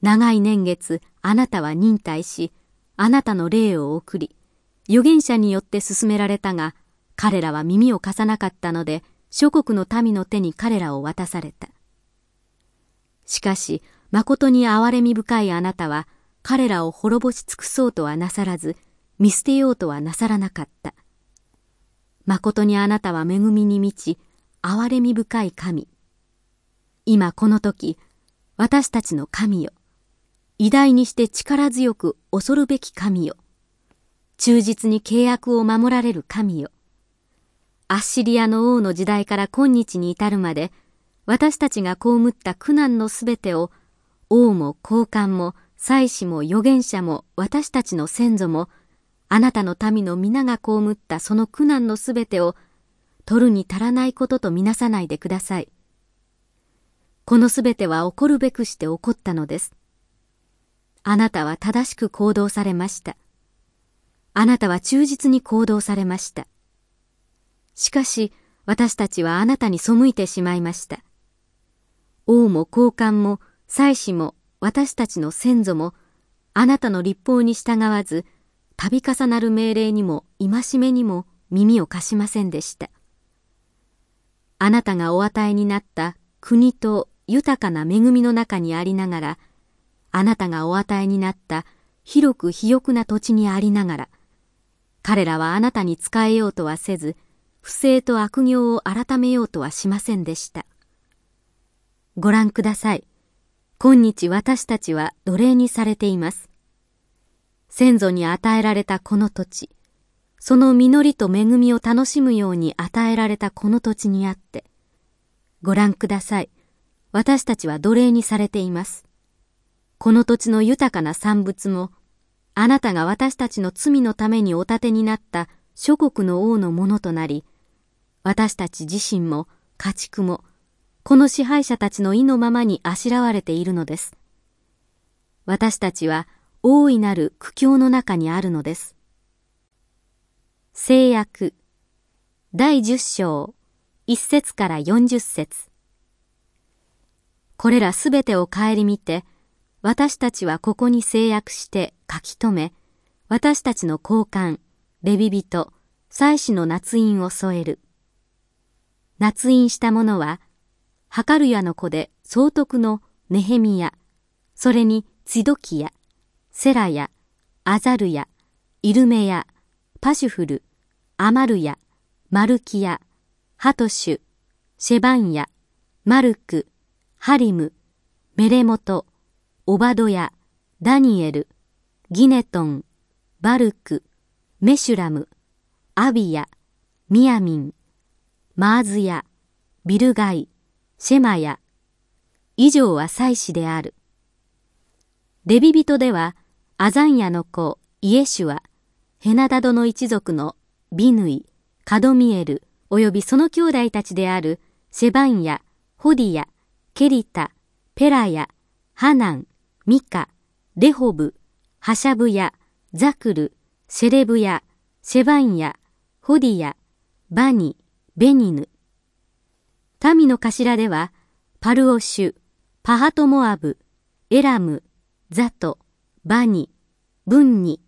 長い年月、あなたは忍耐し、あなたの霊を送り、預言者によって進められたが、彼らは耳を貸さなかったので、諸国の民の手に彼らを渡された。しかし、誠に憐れみ深いあなたは、彼らを滅ぼし尽くそうとはなさらず、見捨てようとはなさらなかった。誠にあなたは恵みに満ち、憐れみ深い神。今この時、私たちの神よ。偉大にして力強く恐るべき神よ。忠実に契約を守られる神よ。アッシリアの王の時代から今日に至るまで、私たちが被った苦難のすべてを、王も高官も祭司も預言者も私たちの先祖も、あなたの民の皆が被ったその苦難のすべてを、取るに足らないこととみなさないでください。このすべては起こるべくして起こったのです。あなたは正しく行動されました。あなたは忠実に行動されました。しかし、私たちはあなたに背いてしまいました。王も高官も祭司も私たちの先祖もあなたの立法に従わず、度重なる命令にも戒めにも耳を貸しませんでした。あなたがお与えになった国と豊かな恵みの中にありながら、あなたがお与えになった広く肥沃な土地にありながら、彼らはあなたに仕えようとはせず、不正と悪行を改めようとはしませんでした。ご覧ください。今日私たちは奴隷にされています。先祖に与えられたこの土地、その実りと恵みを楽しむように与えられたこの土地にあって、ご覧ください。私たちは奴隷にされています。この土地の豊かな産物も、あなたが私たちの罪のためにお立てになった諸国の王のものとなり、私たち自身も家畜も、この支配者たちの意のままにあしらわれているのです。私たちは大いなる苦境の中にあるのです。制約第十章一節から四十節これらすべてを顧みて、私たちはここに制約して書き留め、私たちの交換、レビ人、祭司の夏印を添える。夏印したものは、ハカルヤの子で総督のネヘミヤ、それにツドキヤ、セラヤ、アザルヤ、イルメヤ、パシュフル、アマルヤ、マルキヤ、ハトシュ、シェバンヤ、マルク、ハリム、メレモト、オバドヤ、ダニエル、ギネトン、バルク、メシュラム、アビヤ、ミヤミン、マーズヤ、ビルガイ、シェマヤ、以上は祭司である。レビ人では、アザンヤの子、イエシュア、ヘナダドの一族のビヌイ、カドミエル、およびその兄弟たちであるシェバンヤ、ホディヤ、ケリタ、ペラヤ、ハナン、ミカ、レホブ、ハシャブヤ、ザクル、シェレブヤ、シェバンヤ、ホディヤ、バニ、ベニヌ。民の頭では、パルオシュ、パハトモアブ、エラム、ザト、バニ、ブンニ、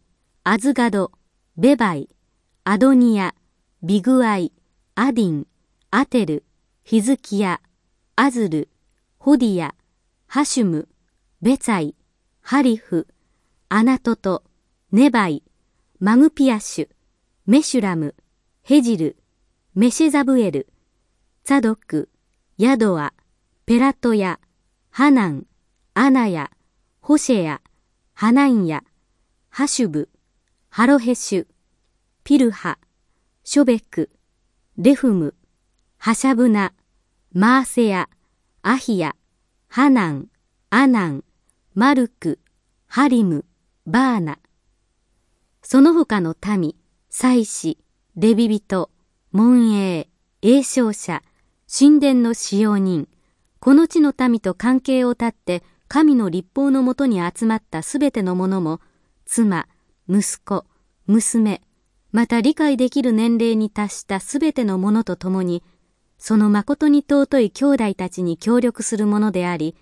アズガド、ベバイ、アドニア、ビグアイ、アディン、アテル、ヒズキヤ、アズル、ホディヤ、ハシュム、ベツァイ、ハリフ、アナトト、ネバイ、マグピアシュ、メシュラム、ヘジル、メシェザブエル、ツァドク、ヤドア、ペラトヤ、ハナン、アナヤ、ホシェヤ、ハナンヤ、ハシュブ、ハロヘシュ、ピルハ、ショベク、レフム、ハシャブナ、マーセヤ、アヒヤ、ハナン、アナン、マルク、ハリム、バーナ。その他の民、祭司、レビ人、門営、栄唱者、神殿の使用人、この地の民と関係を断って神の立法のもとに集まったすべての者も、妻、息子、娘、また理解できる年齢に達したすべての者と共に、その誠に尊い兄弟たちに協力するものであり、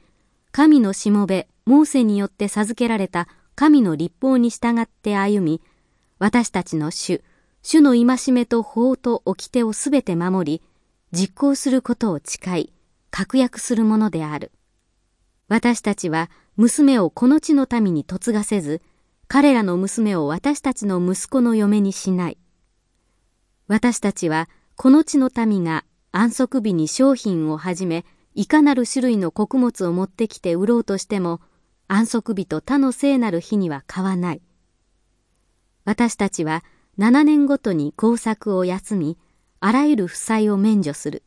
神のしもべ、モーセによって授けられた神の立法に従って歩み、私たちの主、主の戒めと法と掟をすべて守り、実行することを誓い、確約するものである。私たちは娘をこの地の民に嫁がせず、彼らの娘を私たちの息子の嫁にしない。私たちはこの地の民が安息日に商品をはじめ、いかなる種類の穀物を持ってきて売ろうとしても、安息日と他の聖なる日には買わない。私たちは7年ごとに工作を休み、あらゆる負債を免除する。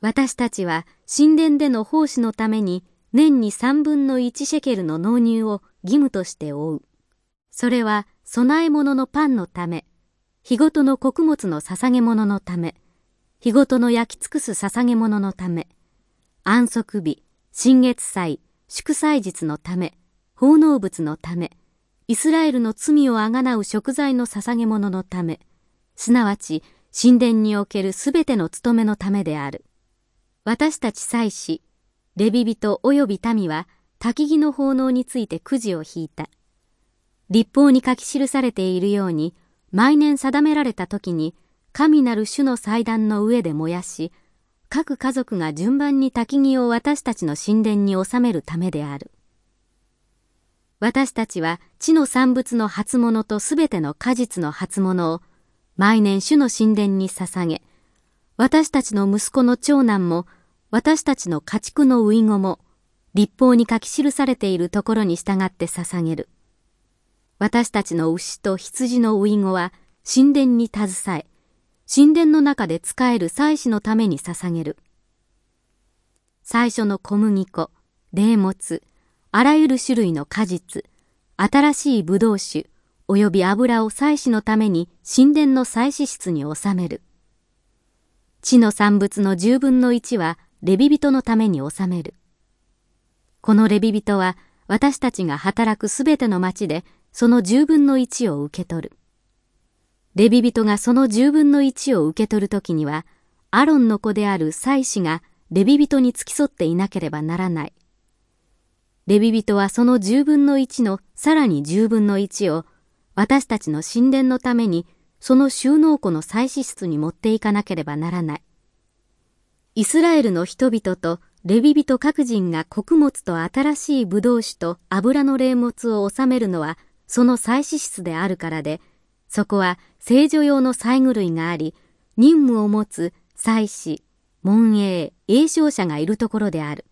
私たちは神殿での奉仕のために年に3分の1シェケルの納入を義務として負う。それは供え物のパンのため、日ごとの穀物の捧げ物のため、日ごとの焼き尽くす捧げ物のため、安息日、新月祭、祝祭日のため、奉納物のため、イスラエルの罪をあがなう食材の捧げ物のため、すなわち神殿におけるすべての務めのためである。私たち祭司、レビ人及び民は、焚き木の奉納についてくじを引いた。立法に書き記されているように、毎年定められた時に、神なる主の祭壇の上で燃やし、各家族が順番に焚き木を私たちの神殿に収めるためである。私たちは地の産物の初物とすべての果実の初物を毎年主の神殿に捧げ、私たちの息子の長男も私たちの家畜の遺語も立法に書き記されているところに従って捧げる。私たちの牛と羊の遺語は神殿に携え、神殿の中で使える祭祀のために捧げる。最初の小麦粉、霊物、あらゆる種類の果実、新しい葡萄酒、及び油を祭祀のために神殿の祭祀室に収める。地の産物の十分の一はレビ人のために収める。このレビ人は私たちが働くすべての町でその十分の一を受け取る。レビ人がその十分の一を受け取るときには、アロンの子である祭司がレビ人に付き添っていなければならない。レビ人はその十分の一のさらに十分の一を私たちの神殿のためにその収納庫の祭祀室に持っていかなければならない。イスラエルの人々とレビ人各人が穀物と新しい葡萄酒と油の霊物を収めるのはその祭祀室であるからで、そこは聖女用の祭具類があり、任務を持つ祭司、門営、栄唱者がいるところである。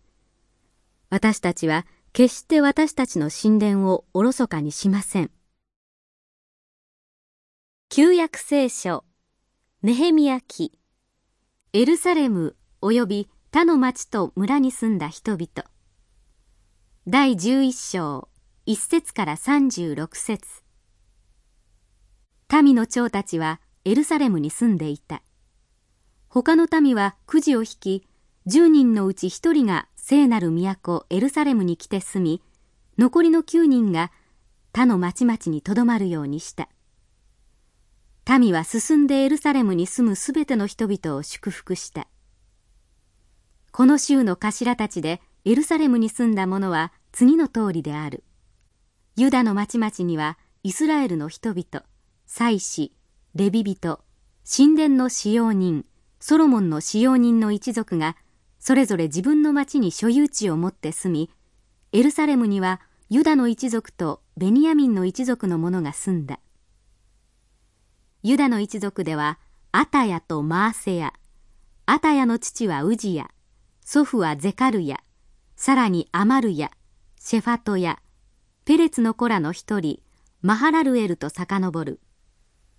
私たちは決して私たちの神殿をおろそかにしません。旧約聖書、ネヘミヤ記、エルサレム及び他の町と村に住んだ人々。第11章、1節から36節民の長たちはエルサレムに住んでいた。他の民はくじを引き、10人のうち1人が聖なる都エルサレムに来て住み、残りの9人が他の町々にとどまるようにした。民は進んでエルサレムに住むすべての人々を祝福した。この州の頭たちでエルサレムに住んだ者は次の通りである。ユダの町々にはイスラエルの人々、祭司、レビ人、神殿の使用人、ソロモンの使用人の一族が、それぞれ自分の町に所有地を持って住み、エルサレムにはユダの一族とベニヤミンの一族の者が住んだ。ユダの一族では、アタヤとマーセヤ、アタヤの父はウジヤ、祖父はゼカルヤ、さらにアマルヤ、シェファトヤ、ペレツの子らの一人、マハラルエルと遡る。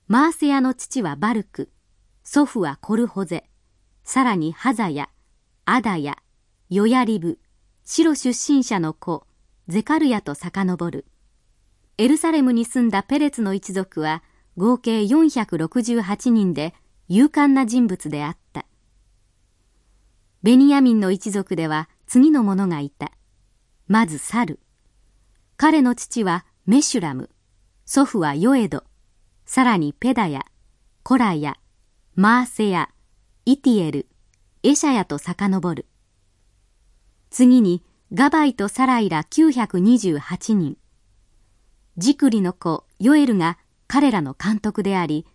マーセヤの父はバルク、祖父はコルホゼ、さらにハザヤ、アダヤ、ヨヤリブ、白出身者の子、ゼカルヤと遡る。エルサレムに住んだペレツの一族は合計468人で勇敢な人物であった。ベニヤミンの一族では次の者がいた。まずサル。彼の父はメシュラム、祖父はヨエド、さらにペダヤ、コラヤ、マーセヤ、イティエル、エシャヤと遡る。次にガバイとサライら928人。ジクリの子ヨエルが彼らの監督であり、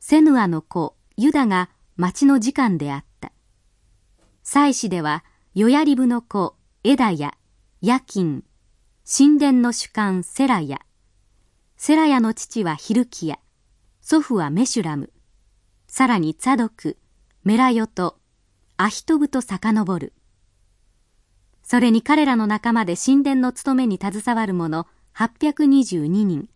セヌアの子ユダが町の次官であった。祭司ではヨヤリブの子エダヤ、ヤキン、神殿の主官セラヤ、セラヤの父はヒルキヤ、祖父はメシュラム、さらにツァドク、メラヨと、アヒトブと遡る。それに彼らの仲間で神殿の務めに携わる者822人。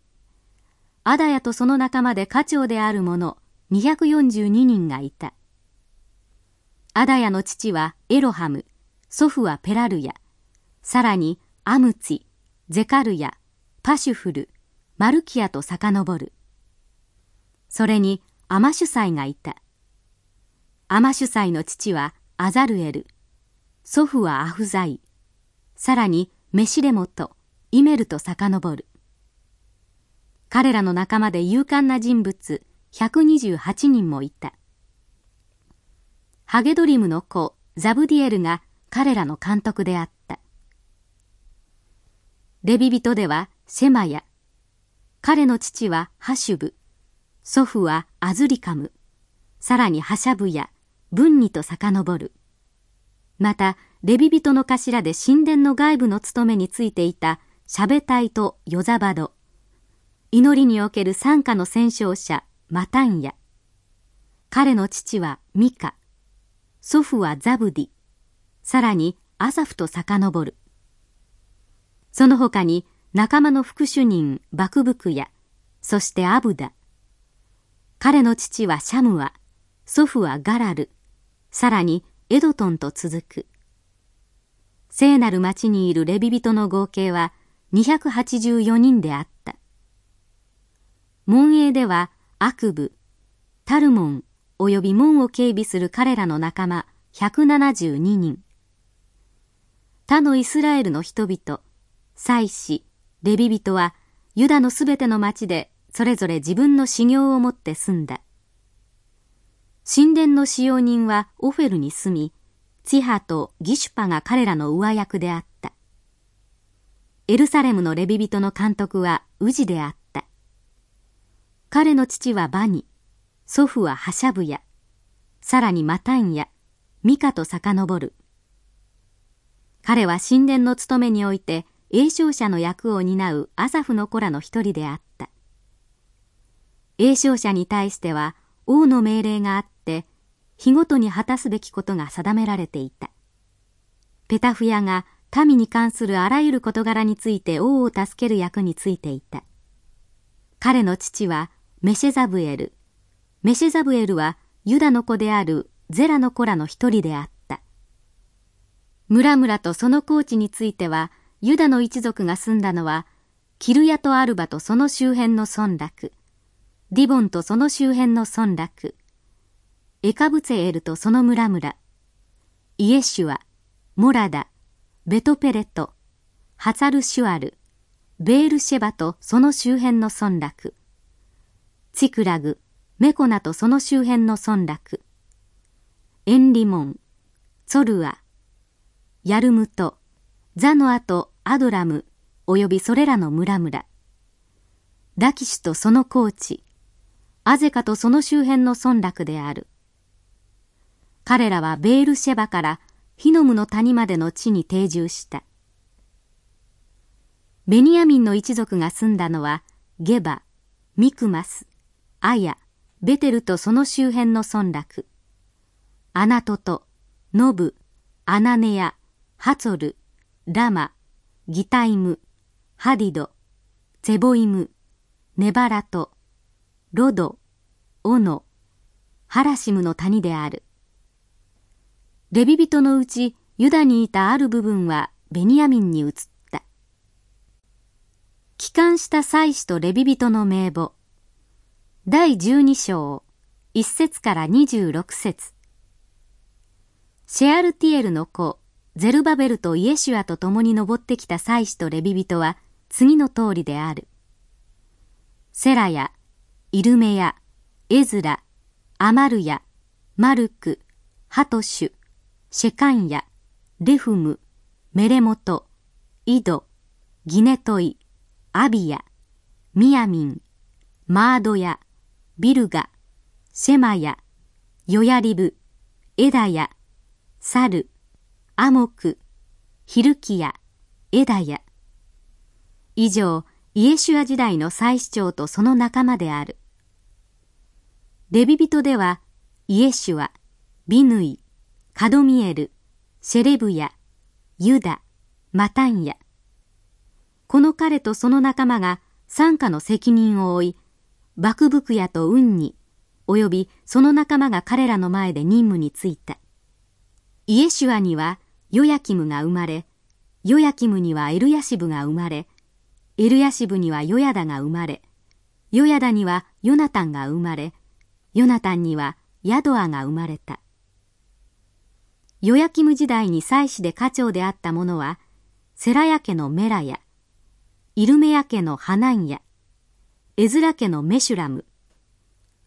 アダヤとその仲間で家長である者242人がいた。アダヤの父はエロハム、祖父はペラルヤ、さらにアムツィ、ゼカルヤ、パシュフル、マルキアと遡る。それにアマシュサイがいた。アマシュサイの父はアザルエル、祖父はアフザイ、さらにメシレモとイメルと遡る。彼らの仲間で勇敢な人物128人もいた。ハゲドリムの子ザブディエルが彼らの監督であった。レビ人ではシェマヤ、彼の父はハシュブ、祖父はアズリカム、さらにハシャブや文にと遡る。また、レビ人の頭で神殿の外部の務めについていたシャベタイとヨザバド、祈りにおける参加の戦勝者マタンヤ、彼の父はミカ、祖父はザブディ、さらにアサフと遡る。その他に仲間の副主任バクブクヤ、そしてアブダ。彼の父はシャムア、祖父はガラル、さらにエドトンと続く。聖なる町にいるレビ人の合計は284人であった。門営ではアクブ、タルモン及び門を警備する彼らの仲間172人。他のイスラエルの人々、祭司、レビ人はユダのすべての町でそれぞれ自分の修行をもって住んだ。神殿の使用人はオフェルに住み、ツィハとギシュパが彼らの上役であった。エルサレムのレビ人の監督はウジであった。彼の父はバニ、祖父はハシャブヤ、さらにマタンヤ、ミカと遡る。彼は神殿の務めにおいて栄唱者の役を担うアサフの子らの一人であった。栄唱者に対しては王の命令があって、日ごとに果たすべきことが定められていた。ペタフヤが民に関するあらゆる事柄について王を助ける役についていた。彼の父はメシェザブエル。メシェザブエルはユダの子であるゼラの子らの一人であった。村々とその高地については、ユダの一族が住んだのは、キルヤとアルバとその周辺の村落、ディボンとその周辺の村落、エカブツェエルとその村々、イエシュア、モラダ、ベトペレト、ハツァルシュアル、ベールシェバとその周辺の村落、チクラグ、メコナとその周辺の村落、エンリモン、ツォルア、ヤルムト、ザノアとアドラム、およびそれらの村々、ラキシュとその高地、アゼカとその周辺の村落である。彼らはベールシェバからヒノムの谷までの地に定住した。ベニヤミンの一族が住んだのはゲバ、ミクマス、アヤ、ベテルとその周辺の村落。アナトト、ノブ、アナネヤ、ハツォル、ラマ、ギタイム、ハディド、ツェボイム、ネバラテ、ロド、オノ、ハラシムの谷である。レビ人のうちユダにいたある部分はベニヤミンに移った。帰還した祭司とレビ人の名簿。第十二章、一節から二十六節。シェアルティエルの子、ゼルバベルとイエシュアと共に登ってきた祭司とレビ人は次の通りである。セラヤ、イルメヤ、エズラ、アマルヤ、マルク、ハトシュ、シェカンヤ、レフム、メレモト、イド、ギネトイ、アビヤ、ミヤミン、マードヤ、ビルガ、シェマヤ、ヨヤリブ、エダヤ、サル、アモク、ヒルキヤ、エダヤ。以上、イエシュア時代の祭司長とその仲間である。レビ人では、イエシュア、ビヌイ、カドミエル、シェレブヤ、ユダ、マタンヤ。この彼とその仲間が参加の責任を負い、バクブクヤとウンニ、及びその仲間が彼らの前で任務に就いた。イエシュアにはヨヤキムが生まれ、ヨヤキムにはエルヤシブが生まれ、エルヤシブにはヨヤダが生まれ、ヨヤダにはヨナタンが生まれ、ヨナタンにはヤドアが生まれた。ヨヤキム時代に祭司で家長であった者は、セラヤ家のメラヤ、イルメヤ家のハナンヤ、エズラ家のメシュラム、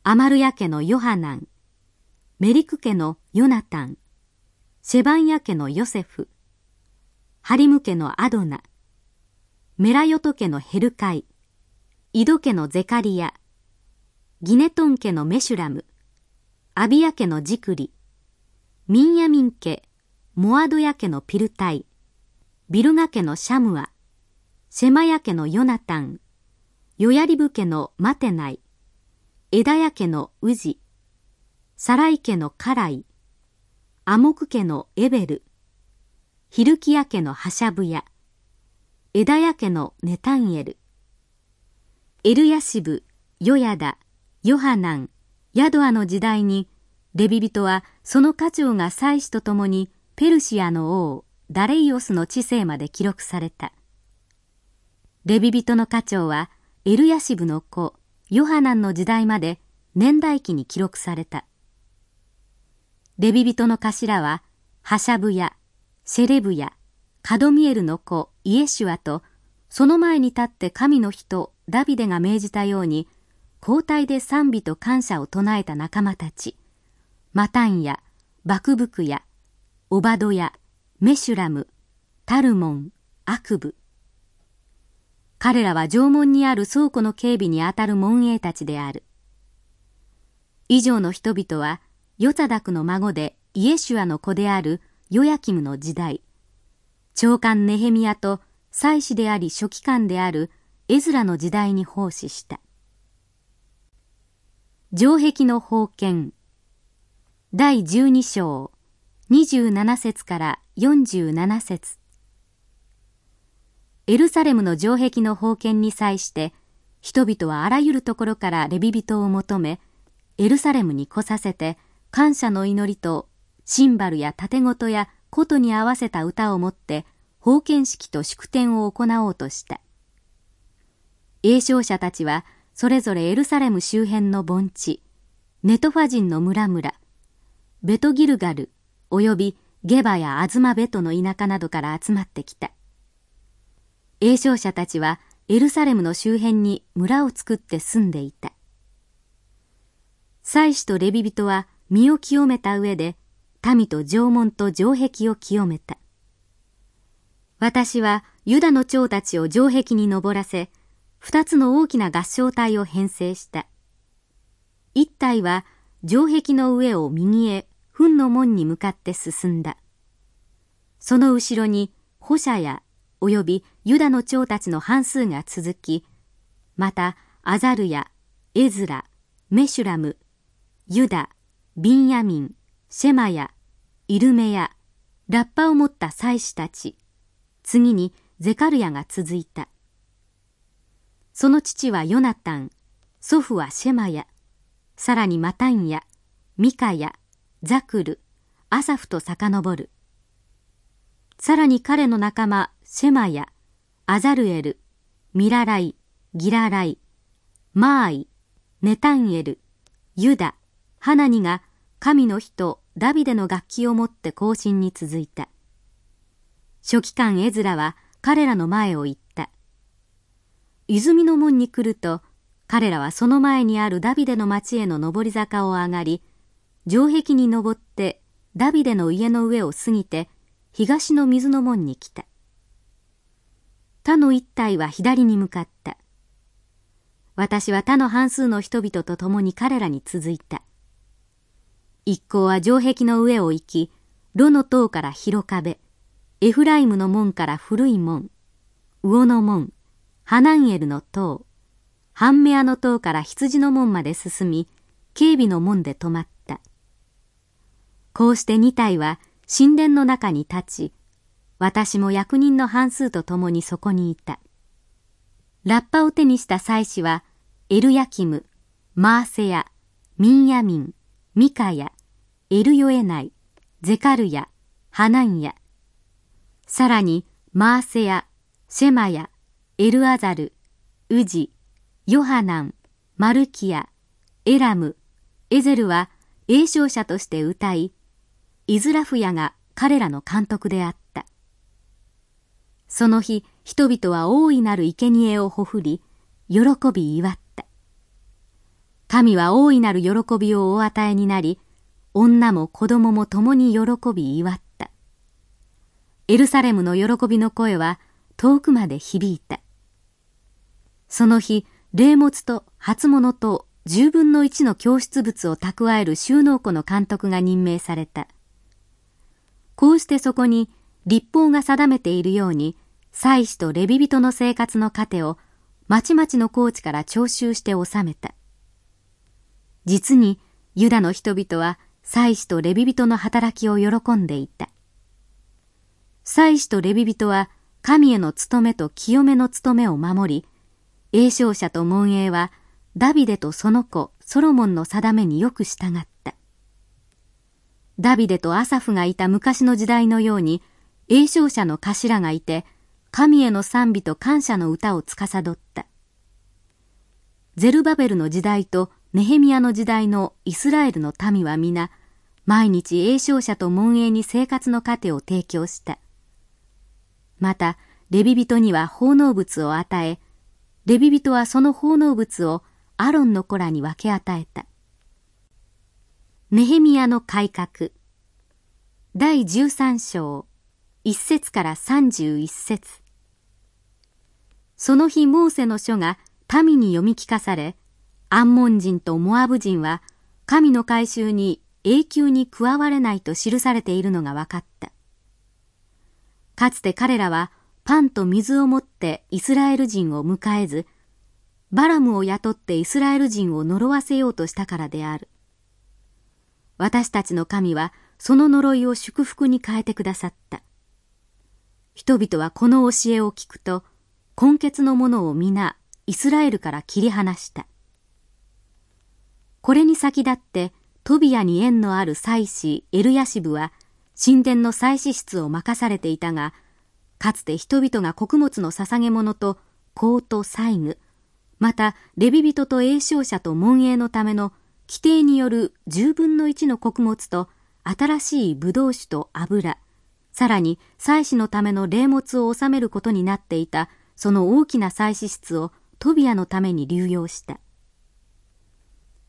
アマルヤ家のヨハナン、メリク家のヨナタン、シェバンヤ家のヨセフ、ハリム家のアドナ、メラヨト家のヘルカイ、イド家のゼカリヤ、ギネトン家のメシュラム、アビヤ家のジクリ、ミンヤミン家、モアドヤ家のピルタイ、ビルガ家のシャムア、シェマヤ家のヨナタン、ヨヤリブ家のマテナイ、エダヤ家のウジ、サライ家のカライ、アモク家のエベル、ヒルキヤ家のハシャブヤ、エダヤ家のネタンエル、エルヤシブ、ヨヤダ、ヨハナン、ヤドアの時代に、レビ人はその家長が祭司と共にペルシアの王、ダレイオスの治世まで記録された。レビ人の家長はエルヤシブの子、ヨハナンの時代まで年代記に記録された。レビ人の頭は、ハシャブや、シェレブや、カドミエルの子イエシュアと、その前に立って神の人ダビデが命じたように、交代で賛美と感謝を唱えた仲間たち、マタンや、バクブクや、オバドや、メシュラム、タルモン、アクブ。彼らは縄文にある倉庫の警備にあたる門営たちである。以上の人々は、ヨタダクの孫でイエシュアの子であるヨヤキムの時代、長官ネヘミヤと祭司であり書記官であるエズラの時代に奉仕した。城壁の封建第十二章二十七節から四十七節エルサレムの城壁の封建に際して人々はあらゆるところからレビ人を求めエルサレムに来させて感謝の祈りとシンバルや盾事や琴に合わせた歌をもって封建式と祝典を行おうとした。栄唱者たちはそれぞれエルサレム周辺の盆地、ネトファ人の村々、ベトギルガル、及びゲバやアズマベトの田舎などから集まってきた。栄唱者たちはエルサレムの周辺に村を作って住んでいた。祭司とレビ人は身を清めた上で、民と縄文と城壁を清めた。私はユダの長たちを城壁に登らせ、二つの大きな合唱隊を編成した。一隊は城壁の上を右へ、糞の門に向かって進んだ。その後ろに、保者や、及びユダの長たちの半数が続き、また、アザルヤ、エズラ、メシュラム、ユダ、ビンヤミン、シェマヤ、イルメヤ、ラッパを持った祭司たち、次にゼカルヤが続いた。その父はヨナタン、祖父はシェマヤ、さらにマタンヤ、ミカヤ、ザクル、アサフと遡る。さらに彼の仲間、シェマヤ、アザルエル、ミラライ、ギラライ、マーイ、ネタンエル、ユダ、ハナニが神の人ダビデの楽器を持って行進に続いた。書記官エズラは彼らの前を行った。泉の門に来ると、彼らはその前にあるダビデの町への上り坂を上がり、城壁に登ってダビデの家の上を過ぎて東の水の門に来た。他の一体は左に向かった。私は他の半数の人々と共に彼らに続いた。一行は城壁の上を行き、ロの塔から広壁、エフライムの門から古い門、魚の門、ハナンエルの塔、ハンメアの塔から羊の門まで進み、警備の門で止まった。こうして二体は神殿の中に立ち、私も役人の半数と共にそこにいた。ラッパを手にした祭司は、エルヤキム、マーセヤ、ミンヤミン、ミカヤ、エルヨエナイ、ゼカルヤ、ハナンヤ、さらにマーセヤ、シェマヤ、エルアザル、ウジ、ヨハナン、マルキア、エラム、エゼルは栄唱者として歌い、イズラフヤが彼らの監督であった。その日、人々は大いなる生贄をほふり、喜び祝った。神は大いなる喜びをお与えになり、女も子供も共に喜び祝った。エルサレムの喜びの声は遠くまで響いた。その日、霊物と初物と十分の一の教室物を蓄える収納庫の監督が任命された。こうしてそこに立法が定めているように、祭司とレビ人の生活の糧をまちまちの高地から徴収して収めた。実にユダの人々は祭司とレビ人の働きを喜んでいた。祭司とレビ人は神への務めと清めの務めを守り、栄唱者と門営はダビデとその子ソロモンの定めによく従った。ダビデとアサフがいた昔の時代のように、栄唱者の頭がいて、神への賛美と感謝の歌を司った。ゼルバベルの時代とネヘミヤの時代のイスラエルの民は皆、毎日栄唱者と門営に生活の糧を提供した。また、レビ人には奉納物を与え、レビ人はその奉納物をアロンの子らに分け与えた。ネヘミヤの改革第13章1節から31節その日モーセの書が民に読み聞かされ、アンモン人とモアブ人は神の改宗に永久に加われないと記されているのが分かった。かつて彼らはパンと水を持ってイスラエル人を迎えず、バラムを雇ってイスラエル人を呪わせようとしたからである。私たちの神はその呪いを祝福に変えてくださった。人々はこの教えを聞くと、根血のものを皆イスラエルから切り離した。これに先立ってトビアに縁のある祭司エルヤシブは神殿の祭司室を任されていたが、かつて人々が穀物の捧げ物と香と細具、またレビ人と栄唱者と門営のための規定による十分の一の穀物と新しい葡萄酒と油、さらに祭祀のための霊物を収めることになっていたその大きな祭祀室をトビアのために流用した。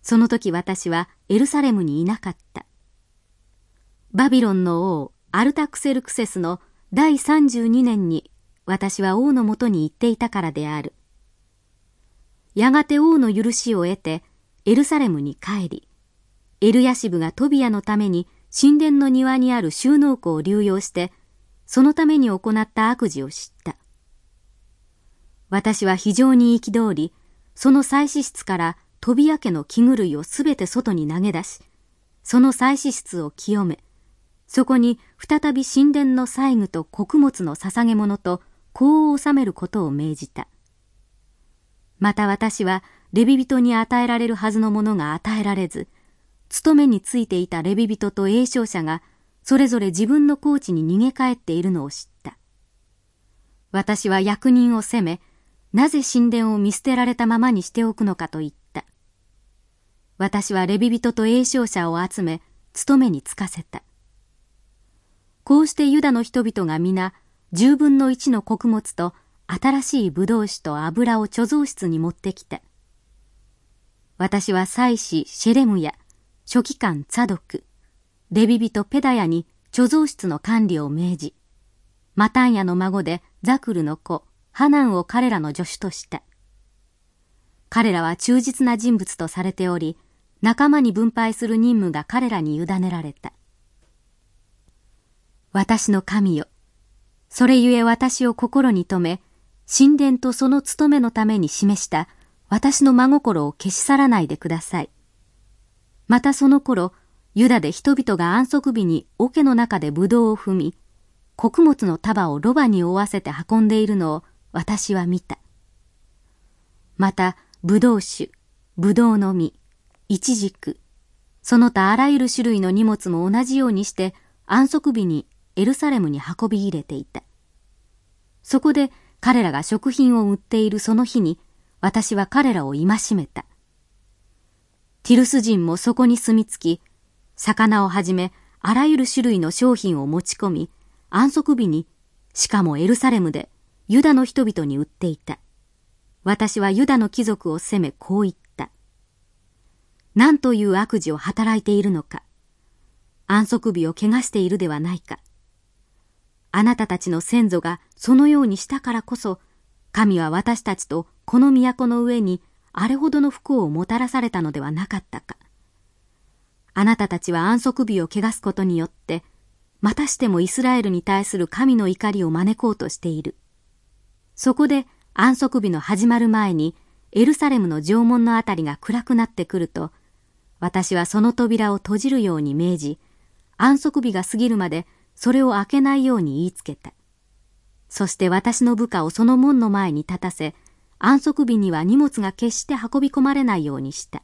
その時私はエルサレムにいなかった。バビロンの王アルタクセルクセスの第32年に私は王のもとに行っていたからである。やがて王の許しを得てエルサレムに帰り、エルヤシブがトビアのために神殿の庭にある収納庫を流用して、そのために行った悪事を知った。私は非常に憤り、その祭司室から飛び焼けの器具類をすべて外に投げ出し、その祭司室を清め、そこに再び神殿の祭具と穀物の捧げ物と香を収めることを命じた。また私はレビ人に与えられるはずのものが与えられず、勤めについていたレビ人と栄唱者がそれぞれ自分の高地に逃げ帰っているのを知った。私は役人を責め、なぜ神殿を見捨てられたままにしておくのかと言った。私はレビ人と栄唱者を集め、務めに就かせた。こうしてユダの人々が皆、十分の一の穀物と新しい葡萄酒と油を貯蔵室に持ってきた。私は祭司シェレムや書記官ツァドク、レビ人ペダヤに貯蔵室の管理を命じ、マタンヤの孫でザクルの子、ハナンを彼らの助手とした。彼らは忠実な人物とされており、仲間に分配する任務が彼らに委ねられた。私の神よ。それゆえ私を心に留め、神殿とその務めのために示した私の真心を消し去らないでください。またその頃、ユダで人々が安息日に桶の中で葡萄を踏み、穀物の束をロバに追わせて運んでいるのを私は見た。また、ブドウ酒、ブドウの実、イチジク、その他あらゆる種類の荷物も同じようにして安息日にエルサレムに運び入れていた。そこで彼らが食品を売っているその日に私は彼らを戒めた。ティルス人もそこに住み着き、魚をはじめあらゆる種類の商品を持ち込み、安息日に、しかもエルサレムでユダの人々に売っていた。私はユダの貴族を責めこう言った。何という悪事を働いているのか。安息日を汚しているではないか。あなたたちの先祖がそのようにしたからこそ、神は私たちとこの都の上にあれほどの不幸をもたらされたのではなかったか。あなたたちは安息日を汚すことによって、またしてもイスラエルに対する神の怒りを招こうとしている。そこで安息日の始まる前にエルサレムの城門のあたりが暗くなってくると、私はその扉を閉じるように命じ、安息日が過ぎるまでそれを開けないように言いつけた。そして私の部下をその門の前に立たせ、安息日には荷物が決して運び込まれないようにした。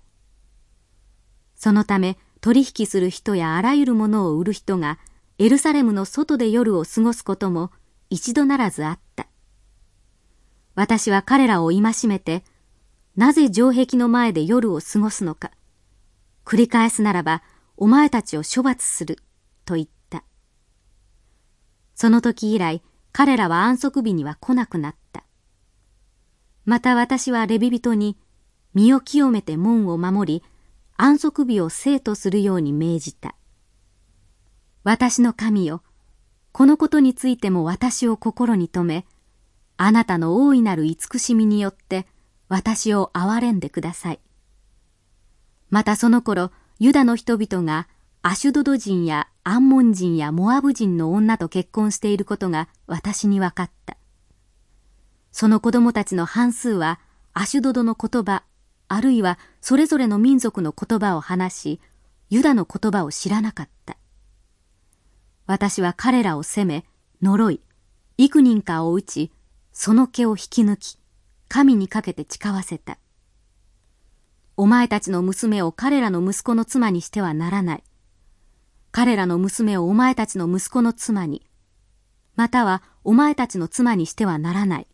そのため取引する人やあらゆるものを売る人がエルサレムの外で夜を過ごすことも一度ならずあった。私は彼らを戒めて、なぜ城壁の前で夜を過ごすのか。繰り返すならば、お前たちを処罰する、と言った。その時以来、彼らは安息日には来なくなった。また私はレビ人に、身を清めて門を守り、安息日を生とするように命じた。私の神よ、このことについても私を心に留め、あなたの大いなる慈しみによって私を憐れんでください。またその頃、ユダの人々がアシュドド人やアンモン人やモアブ人の女と結婚していることが私に分かった。その子供たちの半数はアシュドドの言葉、あるいはそれぞれの民族の言葉を話し、ユダの言葉を知らなかった。私は彼らを責め、呪い、幾人かを打ち、その毛を引き抜き、神にかけて誓わせた。お前たちの娘を彼らの息子の妻にしてはならない。彼らの娘をお前たちの息子の妻に、またはお前たちの妻にしてはならない。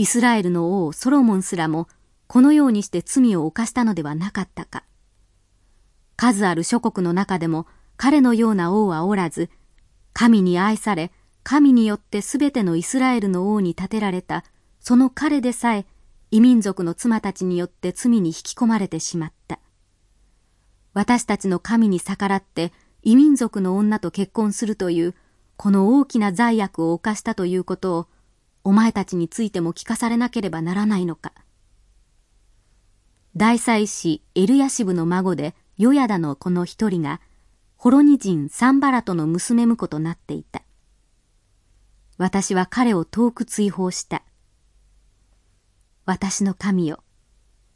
イスラエルの王ソロモンすらもこのようにして罪を犯したのではなかったか。数ある諸国の中でも彼のような王はおらず、神に愛され、神によってすべてのイスラエルの王に立てられた、その彼でさえ、異民族の妻たちによって罪に引き込まれてしまった。私たちの神に逆らって異民族の女と結婚するという、この大きな罪悪を犯したということを、お前たちについても聞かされなければならないのか。大祭司エルヤシブの孫でヨヤダの子の一人が、ホロニ人サンバラトの娘婿となっていた。私は彼を遠く追放した。私の神よ、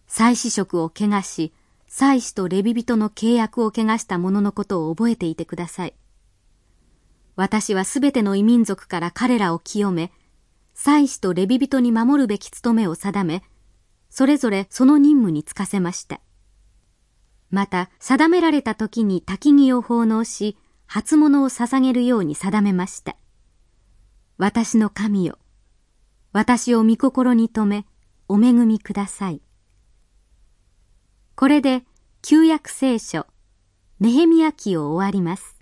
祭司職を汚し、祭司とレビ人の契約を汚した者のことを覚えていてください。私はすべての異民族から彼らを清め、祭司とレビ人に守るべき務めを定め、それぞれその任務に就かせました。また、定められた時に焚き木を奉納し、初物を捧げるように定めました。私の神よ。私を御心に留め、お恵みください。これで、旧約聖書、ネヘミヤ記を終わります。